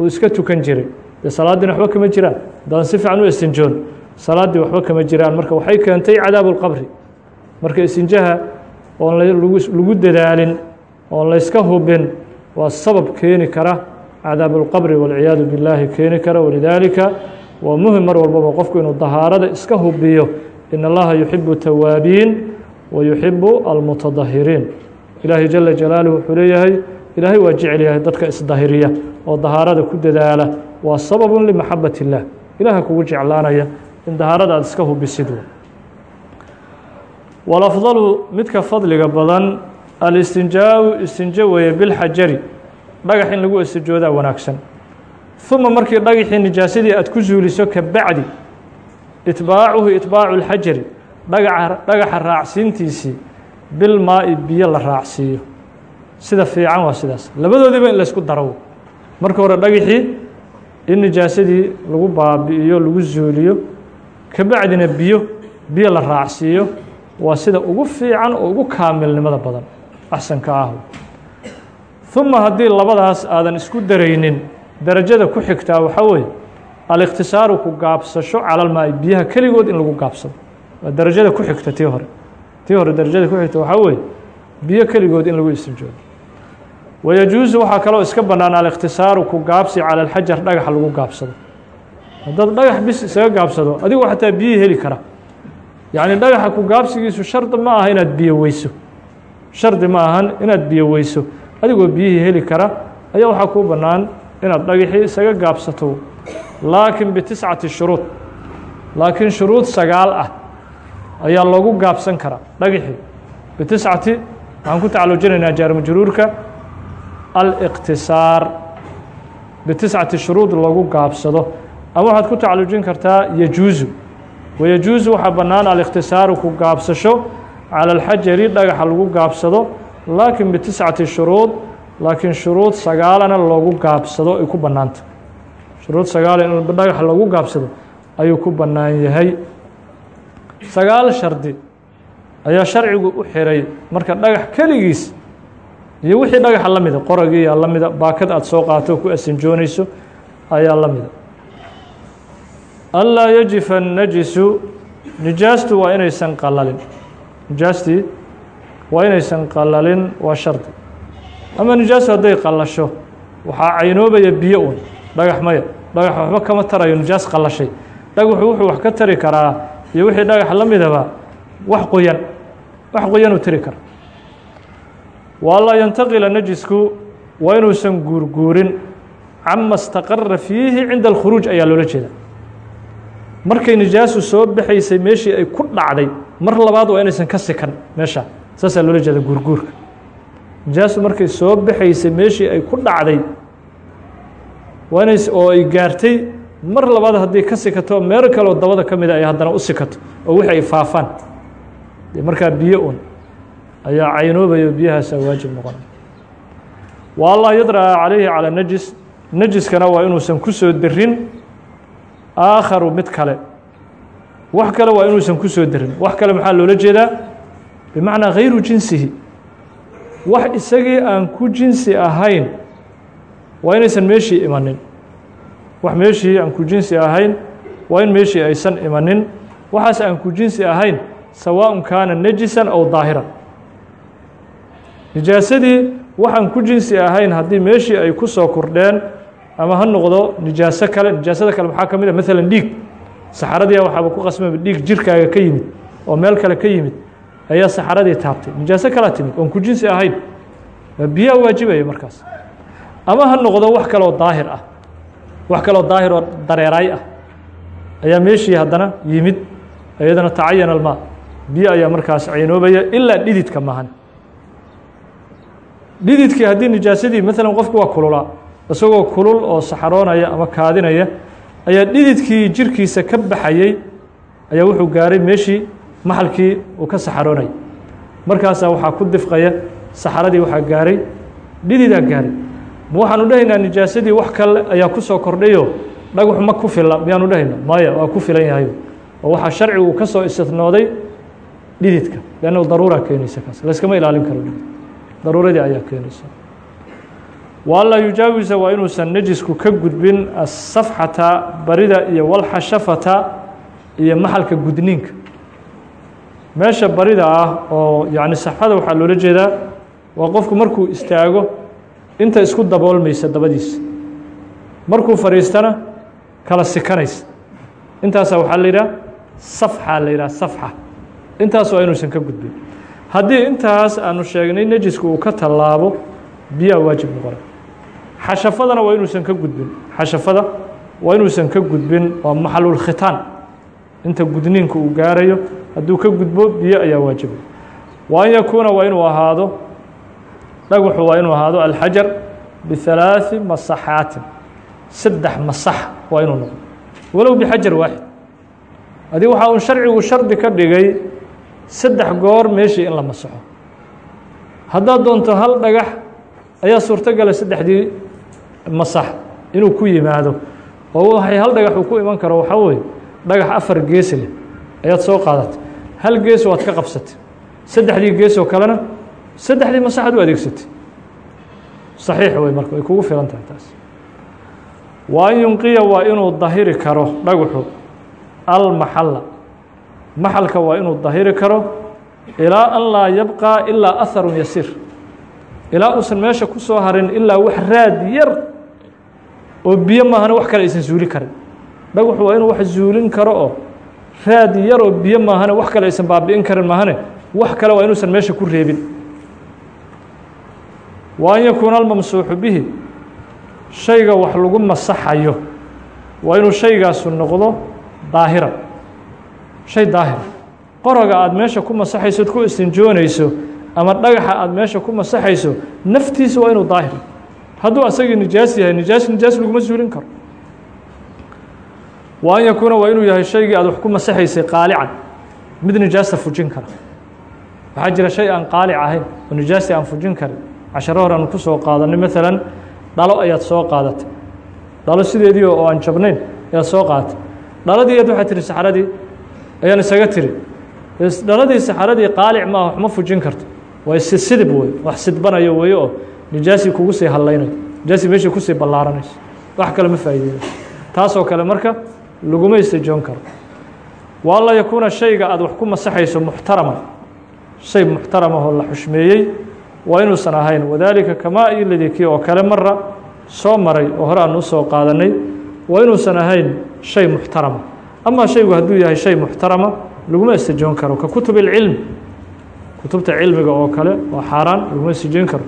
uu iska tukan jiray. Dee salaaddiina waxba kama jiraan. Haddaan si fiican u istinjoon salaaddii waxba kama jiraan. Marka waxay keentay cadaabu lqabri marka istinjaha oon lagu dadaalin oon layska hubin waa sabab keeni kara cadaabu اlqabri walciyaadu billaahi keeni kara walidaalika waa muhiim mar walbaba qofku inuu dahaarada iska hubiyo in allaha yuxibu tawaabiin wa yuxibu almutadahiriin ilaahay jala jalaaluh wuxuu leeyahay ilaahay waa jecel yahay dadka isdahiriya oo dahaarada ku dadaala. Waa sababu limaxabat اllah ilaaha kugu jeclaanaya in dahaarada aad iska hubisid. Walafdalu midka fadliga badan alistinjaa istinjo weeye bilxajari. Dhagax in lagu istijoodaa wanaagsan uma markii dhagaxii nijaasadii aad ku zuuliso ka bacdi itbaacuhu itbaacu اlxajari dhagaxa dhagaxa raacsiintiisii bilmaa-i biyo la raacsiiyo. Sida fiican waa sidaas. Labadoodiiba in laysku daro. Marka hore dhagaxii in nijaasadii lagu baabi'iyo lagu zuuliyo ka bacdina biyo biyo la raacsiiyo waa sida ugu fiican oo ugu kaamilnimada badan. Axsanka ah uma haddii labadaas aadan isku daraynin darajada ku xigtaa waxaa weeye alikhtisaaru ku gaabsasho calalmaa biyaha keligood in lagu gaabsado. Waa darajada ku xigta tii hore. Tii hore darajada ku xigta waxaa weeye biyo keligood in lagu istinjoodo wayajuusu waxaa kaloo iska bannaan alikhtisaaru ku gaabsi cala alxajar dhagaxa lagu gaabsado. Haddaad dhagax bis isaga gaabsado adigoo xataa biyihii heli kara. Yacni dhagaxa ku gaabsigiisu shardi ma aha inaad biyo weyso. Shardi ma ahan inaad biyo weyso. Adigoo biyihii heli kara ayaa waxaa kuu bannaan inaad dhagaxii isaga gaabsato laakiin bitiscati shuruud. Laakiin shuruud sagaal ah ayaa loogu gaabsan karaa dhagaxii bitiscati waxaan ku tacalujinaynaa jaarmajruurka aliqtisaar. Bitiscati shuruud lagu gaabsado. Ama waxaad ku tacalujin kartaa yajuuzu. Wayajuusu waxaa bannaan alikhtisaaru ku gaabsasho. Cala alxajari dhagaxa lagu gaabsado. Laakiin bitiscati shuruud laakiin shuruud sagaalana loogu gaabsado ay ku bannaanta. Shuruud sagaala in dhagaxa lagu gaabsado ayuu ku bannaan yahay. Sagaal shardi ayaa sharcigu u xiray marka dhagax keligiis iyo wixii dhagaxa la mida qoragiiyaa la mida baakad aada soo qaato ku asinjoonayso ayaa la mida anlaa yajifa الnajisu nijaastu waa inaysan qalalin nijaastii waa inaysan qalalin waa shardi ama nijaastu hadday qalasho waxaa caynoobaya biyo un dhagax maya. Dhagax waxba kama tarayo nijaas qalashay dhagaxu wuxuu wax ka tari karaa iyo wixii dhagax la midaba wax qoyan wax qoyanuu tari kara wa anlaa yantaqila najisku waa inuusan guurguurin. Cama istaqara fiihi cinda alkhuruuj ayaa loola jeeda markay nijaasu soo baxaysay meeshii ay ku dhacday mar labaad waa inaysan ka sikan meesha. Saasaa loola jeeda guurguurka nijaasu markay soo baxaysay meeshii ay ku dhacday waa oo ay gaartay mar labaad hadday ka sikato meel kaleo dabada ka mida ay haddana u sikato oo wixi ay faafaan. Dee markaa biyo un ayaa caynoobayo biyahaasaa waajib noqonay wa allah yadra'a calayhi calaa najis najiskana waa inuusan ku soo derin aakharu mid kale. Wax kale waa inuusan ku soo derin wax kale maxaa loola jeedaa? Bimacnaa hayru jinsihi wax isagii aan ku jinsi ahayn. Waa inaysan meeshii imanin. Wax meeshii aan ku jinsi ahayn waa in meeshii aysan imanin. Waxaas aan ku jinsi ahayn sawaaءun kaana najisan aw daahiran. Nijaasadii waxaan ku jinsi ahayn haddii meeshii ay ku soo kordheen ama ha noqdo nijaaso kale nijaasada kale maxaa ka mid a maalan dhiig. Saxaradii waxaaba ku qasmaba dhiig jirkaaga ka yimid oo meel kale ka yimid ayaa saxaradii taabtay. Nijaaso kalaa timid oon ku jinsi ahayn. Biyaa waajibaya markaas. Ama ha noqdo wax kaleoo daahir ah. Wax kaloo daahir oo dareeraay ah. Ayaa meeshii haddana yimid iyadana tacayana almaa biyo ayaa markaas caynoobaya ilaa dhididka mahan dhididkii haddii nijaasadii maalan qofku waa kululaa isagoo kulul oo saxaroonaya ama kaadinaya ayaa dhididkii jirkiisa ka baxayey ayaa wuxuu gaaray meeshii maxalkii uu ka saxaroonaya markaasaa waxaa ku difqaya saxaradii waxaa gaaray dhididaa gaaray. Ma waxaanu dhahaynaa nijaasadii wax kale ayaa ku soo kordhayo? Dhagaxu ma ku filla miyaanu dhahayna? Maya waa ku filan yahay. Oo waxaa sharcigu ka soo istinooday dhididka leannu daruuraa keenaysa kaas. Layskama ilaalin karo daruuradii ayaa keenaysa. Waanlaa yujaawisa waa inuusan nejisku ka gudbin asafxata barida iyo walxashafata iyo maxalka gudniinka meesha barida ah oo yacni safxada waxaa loola jeedaa waa qofku markuu istaago inta isku daboolmaysa dabadiisa markuu fadhiistana kala sikanaysa intaasaa waxaa la yidhaha safxa la yidhaha safxa. Intaas waa inuusan ka gudbin. Haddii intaas aanu sheegnay nejisku uu ka tallaabo biyaa waajib noqona xashafadana waa inuusan ka gudbin. Xashafada waa inuusan ka gudbin waa maxalulkhitaan inta gudniinka uu gaarayo hadduu ka gudbo biyo ayaa waajibay wa an yakuuna waa inuu ahaado dhagaxu waa inuu ahaado alxajar bihalaaثi masaxaatin. Saddex masax waa inuu noqdo. Walow bixajar waaxid. Adi waxaa un sharcigu shardi ka dhigay saddex goor meeshii in la masaxo. Haddaad doonto hal dhagax ayaa suurtogala saddexdii masax inuu ku yimaado. Oo waxay hal dhagax uu ku iman karo waxaa weye dhagax afar gees leh ayaad soo qaadatay hal gees waad ka qabsatay. Saddexdii gees oo kalena saddexdii masaxaad u adeegsatay. Saxiix wey marka way kugu filan tahay taas. Wa an yunqiya waa inuu dahiri karo dhagaxu almaxalla maxalka waa inuu dahiri karo ilaa an laa yabqaa ilaa aharun yasiir ilaa uusan meesha ku soo harin ilaa wax raad yar oo biyo maahane wax kale aysan zuuli karin. Dhagaxu waa inuu wax zuulin karo oo raad yar oo biyo maahane wax kale aysan baabi'in karin maahane wax kale waa inuusan meesha ku reebin. Wa an yakuuna almamsuuxu bihi shayga wax lagu masaxayo waa inuu shaygaasu noqdo daahira. Shay daahira qoroga aada meesha ku masaxaysood ku istinjoonayso ama dhagaxa aada meesha ku masaxayso naftiisa waa inuu daahir. Hadduu asagii nijaas yahay nijaas nijaas laguma suulin karo wa an yakuuna waa inuu yahay shaygii aad wax ku masaxaysay qaalican. Mid nijaasta fujin kara. Waxaa jira shay aan qaalic ahayn oo nijaastii aan fujin karin. Casharo hore aanu ku soo qaadanay maalan dhalo ayaad soo qaadatay. Dhalo sideedii oo aan jabnayn ayaad soo qaadatay. Dhaladii ayaad waxaad tihi saxaradii ayaan isaga tiri. Dhaladii saxaradii qaalic maaha wax ma fujin karto. Waa sidib wey wax sidbanayo weeye oo nijaasii kugu sii hallaynayo. Nijaasii meeshii ku sii ballaaranayso wax kale ma faa'iideeyo. Taasoo kale marka laguma istijoon karo. Wa an laa yakuuna shayga aad wax ku masaxayso muxtaraman shay muxtaramahoo la xushmeeyey waa inuusan ahayn. Wadaalika kamaa iladii kii oo kale mara soo maray oo hore aan u soo qaadanay waa inuusan ahayn shay muxtarama. Amaa shaygu hadduu yahay shay muxtarama laguma istijoon karo. Ka kutub اlcilmi kutubta cilmiga oo kale waa xaaraan laguma istijoon karo.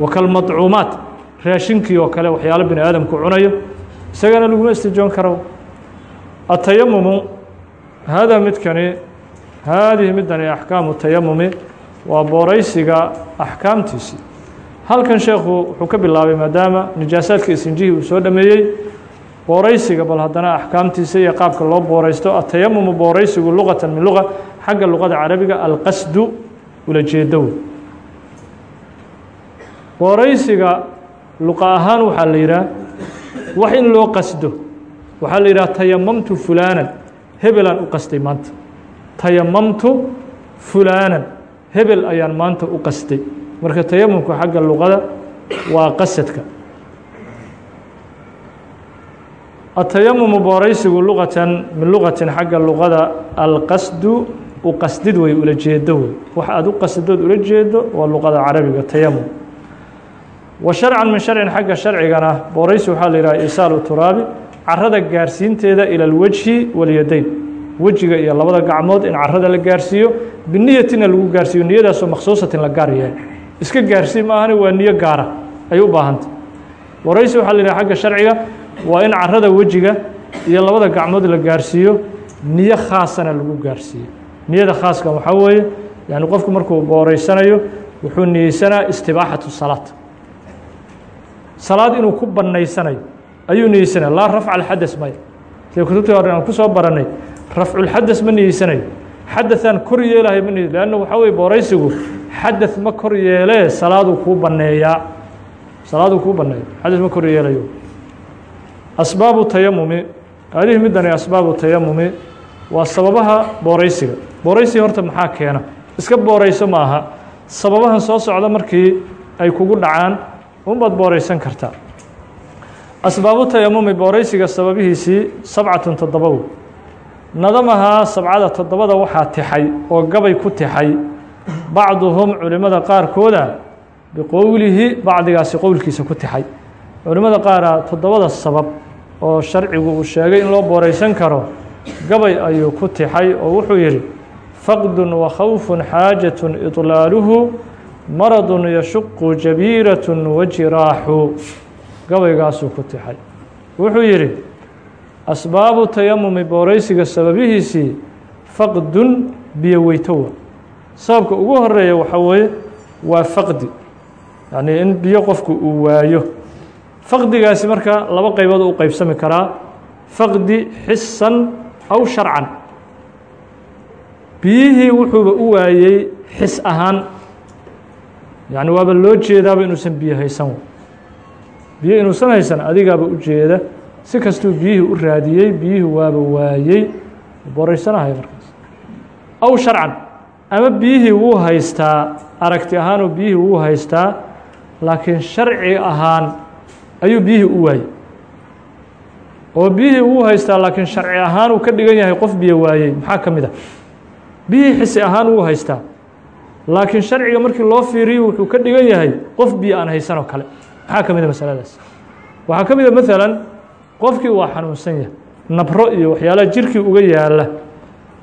Wa kalmadcuumaat raashinkii oo kale waxyaalo bini aadamku cunayo isagana laguma istijoon karo atayamumu haadaa midkani haadihi midani axkaamu tayamumi waa booraysiga axkaamtiisii halkan sheekhu wuxuu ka bilaabay maadaama nijaasaadka isinjihii uu soo dhameeyey booraysiga bal haddana axkaamtiisa iyo qaabka loo booraysto atayamumu booraysigu luqatan min luqa xagga luqada carabiga alqasdu ula jeedow booraysiga luqa ahaan waxaa la yidhaah wax in loo qasdo waxaa la yidhaha tayamamtu fulaanan. Hebelaan u qastay maanta. Tayamamtu fulaanan. Hebel ayaan maanta u qastay. Marka tayamumku xagga luqada waa qasadka. Atayamumu booraysigu luqatan min luqatin xagga luqada alqasdu u qasdid wey ula jeedo wey wax aad u qasdood ula jeedo waa luqada carabiga tayamum wa sharcan min sharcin xagga sharcigana booraysi waxaa la yidhaha isaalu turaabi carada gaarsiinteeda ila alwejhi walyadayn. Wejiga iyo labada gacmood in carada la gaarsiiyo biniyatina lagu gaarsiiyo niyadaasoo maksuusatin la gaar yahay. Iska gaarsii maahane waa niyo gaara. Ay u baahantay. Booraysi waxaa la yidhaha xagga sharciga waa in carada wejiga iyo labada gacmood la gaarsiiyo niyo khaasana lagu gaarsiiyo. Niyada khaaska waxaa weeye yani qofku markuu booreysanayo wuxuu niyeysanaa istibaaxatu salaad. Salaad inuu ku bannaysanayo ayuu niyeysanaya laa rafca alxadas maya sida kutubtii hore aan kusoo baranay rafculxadas ma niyeysanayo xadaثaan kor yeelahay ma niy lanna waxaa weye booraysigu xadaث ma kor yeelee salaaduu kuu banneeyaa salaaduu kuu banneeya xadaث ma kor yeelayo asbaabu tayamumi haadihi midani asbaabu tayamumi waa sababaha booraysiga booraysiga horta maxaa keena iska boorayso ma aha sababahan soo socda markii ay kugu dhacaan unbaad booraysan kartaa asbaabu tayamumi booraysiga sababihiisii sabcatun toddobaw nadamahaa sabcada toddobada waxaa tixay oo gabay ku tixay bacduhum culimmada qaarkooda biqowlihi bacdigaasi qowlkiisa ku tixay culimmada qaara toddobada sabab oo sharcigu uu sheegay in loo booraysan karo gabay ayuu ku tixay oo wuxuu yidhi faqdun wa khawfun xaajatun iطlaaluhu maradun yashuqu jabiiratun wa jiraaxu gabaygaasuu ku tixay. Wuxuu yidhi asbaabu tayamumi booraysiga sababihiisii faqdun biyo weytowa sababka ugu horreeya waxaa weeye waa faqdi. Yacnii in biyo qofku uu waayo. Faqdigaasi marka laba qaybood u qeybsami karaa. Faqdi xisan aw sharcan. Biyihii wuxuuba u waayey xis ahaan. Yacni waaba loo jeedaaba inuusan biyo haysan biyo inuusan haysan adigaaba u jeeda. Si kastuu biyihii u raadiyey biyihii waaba waayey. Booraysanahaya markaas. Aw sharcan. Ama biyihii wuu haystaa. Aragti ahaanoo biyihii wuu haystaa. Laakiin sharci ahaan ayuu biyihii u waayey. Oo biyihii wuu haystaa laakiin sharci ahaan uu ka dhigan yahay qof biyo waayey. Maxaa ka mid a biyihii xisi ahaan wuu haystaa. Laakiin sharciga markii loo fiiriyo wuxuu ka dhigan yahay qof biyo aan haysan oo kale maxaa ka mid a masaladaas. Waxaa ka mid a maalan qofkii waa xanuunsan yahay nabro iyo waxyaalaha jirkii uga yaalla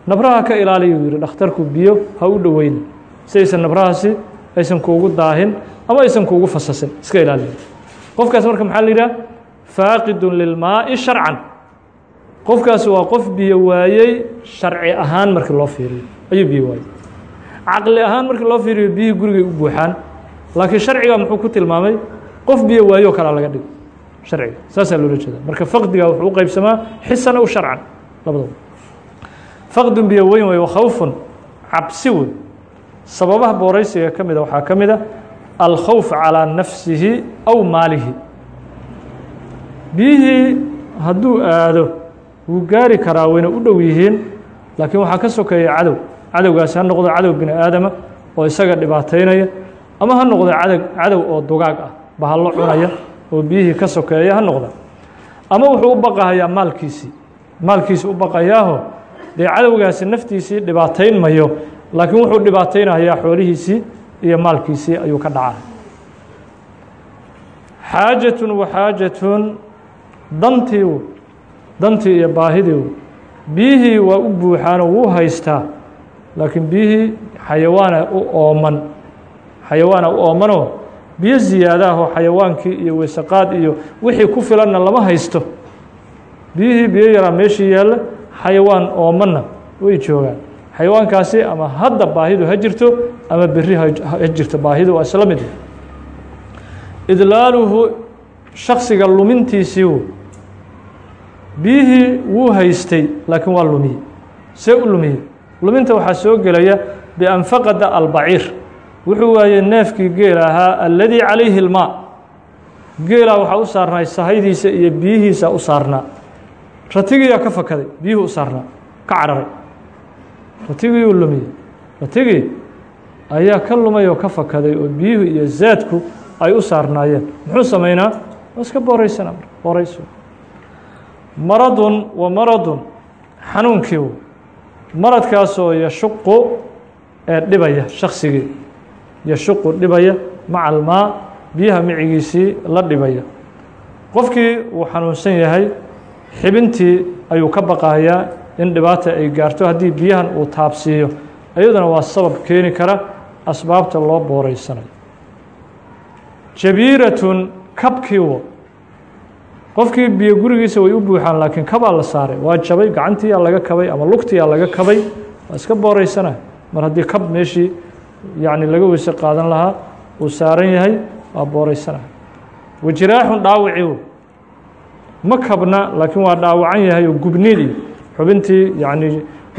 nabraha ka ilaaliya uu yihi dhakhtarku biyo ha u dhoweyna si aysan nabrahaasi aysan kuugu daahin ama aysan kuugu fasasin. Iska ilaaliya qofkaas marka maxaa la yidhaha? Faaqidun lilmaa'i sharcan. Qofkaasi waa qof biyo waayey sharci ahaan markii loo fiiriyo. Ayuu biyo waayey. Caqli ahaan markii loo fiiriyo biyihii gurigay u buuxaan. Laakiin sharciga muxuu ku tilmaamay qof biyo waayo kalaa laga dhigo sharciga. Saasaa loola jeeda marka faqdiga wuxuu u qeybsamaa xisan ow sharcan labadaba faqdun biyo weyn wey wakhawfun cabsi wey sababaha booraysiga ka mida waxaa ka mid a alkhawf calىa nafsihi aw maalihi. Biyihii hadduu aado wuu gaari karaa wayna u dhow yihiin laakiin waxaa ka sokeeya cadow. Cadowgaasi ha noqdo cadow bini aadama oo isaga dhibaataynaya ama ha noqdo cadow oo dugaag ah bahallo cunaya oo biyihii ka sokeeya ha noqda. Ama wuxuu u baqahayaa maalkiisii maalkiisi u baqayaaho dee cadowgaasi naftiisii dhibaatayn mayo laakiin wuxuu dhibaataynayaa xoolihiisii iyo maalkiisii ayuu ka dhacaa. Xaajatun waxaajatun dantii dantii iyo baahidii biyihii waa u buuxaanoo wuu haystaa laakiin biyihii xayawaana u ooman. Xayawaana u oomanoo biyo ziyaadaahoo xayawaankii iyo weysaqaad iyo wixii ku filanna lama haysto. Biyihii biyo yaraa meeshii yaalla xayawaan oomanna way joogaan. Xayawaankaasi ama hadda baahidu ha jirto ama beri ha jirto baahidu waa isla mid. Idlaaluhu shaksiga lumintiisii biyihii wuu haystay laakiin waa lumiyey see u lumiyey luminta waxaa soo gelaya bianfaqada albaciir wuxuu waayey neefkii geel ahaa alladii calayhi اlmaa geelaa waxaa u saarnay sahaydiisa iyo biyihiisa u saarnaa. Ratigiyaa ka fakaday biyuhu u saarnaa ka cararay. Ratigii uu lumiyey. Ratigii ayaa ka lumay oo ka fakaday oo biyuhu iyo zaadku ay u saarnaayeen. Muxuu samaynaa? Waa iska booraysana boorayso. Maradun wa maradun xanuunkii maradkaasoo yashuqu ee dhibaya shaksigii yashuqu dhibaya maca almaa biyaha micigiisii la dhibaya. Qofkii uu xanuunsan yahay xibintii ayuu ka baqayaa in dhibaata ay gaarto haddii biyahan uu taabsiiyo. Iyaduna waa sabab keeni kara asbaabta loo booreysanayo jabiiratun kabkiiwo qofkii biyo gurigiisa way u buuxaan laakiin kabaa la saaray. Waa jabay gacantiiyaa laga kabay ama lugtiyaa laga kabay waa iska booreysana mar haddii kab meeshii yacni laga weyse qaadan lahaa uu saaran yahay waa booreysana wajiraaxun dhaawiciiwo ma kabna laakiin waa dhaawacan yahay oo gubniid iyo xubintii yacni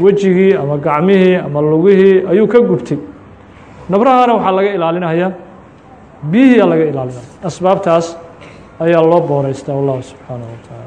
wejigii ama gacmihii ama lugihii ayuu ka gubtay. Nabrahana waxaa laga ilaalinayaa biyihiyaa laga ilaalinaya asbaabtaas ayaa loo booreystaa wallahu subxaanaه wa taعala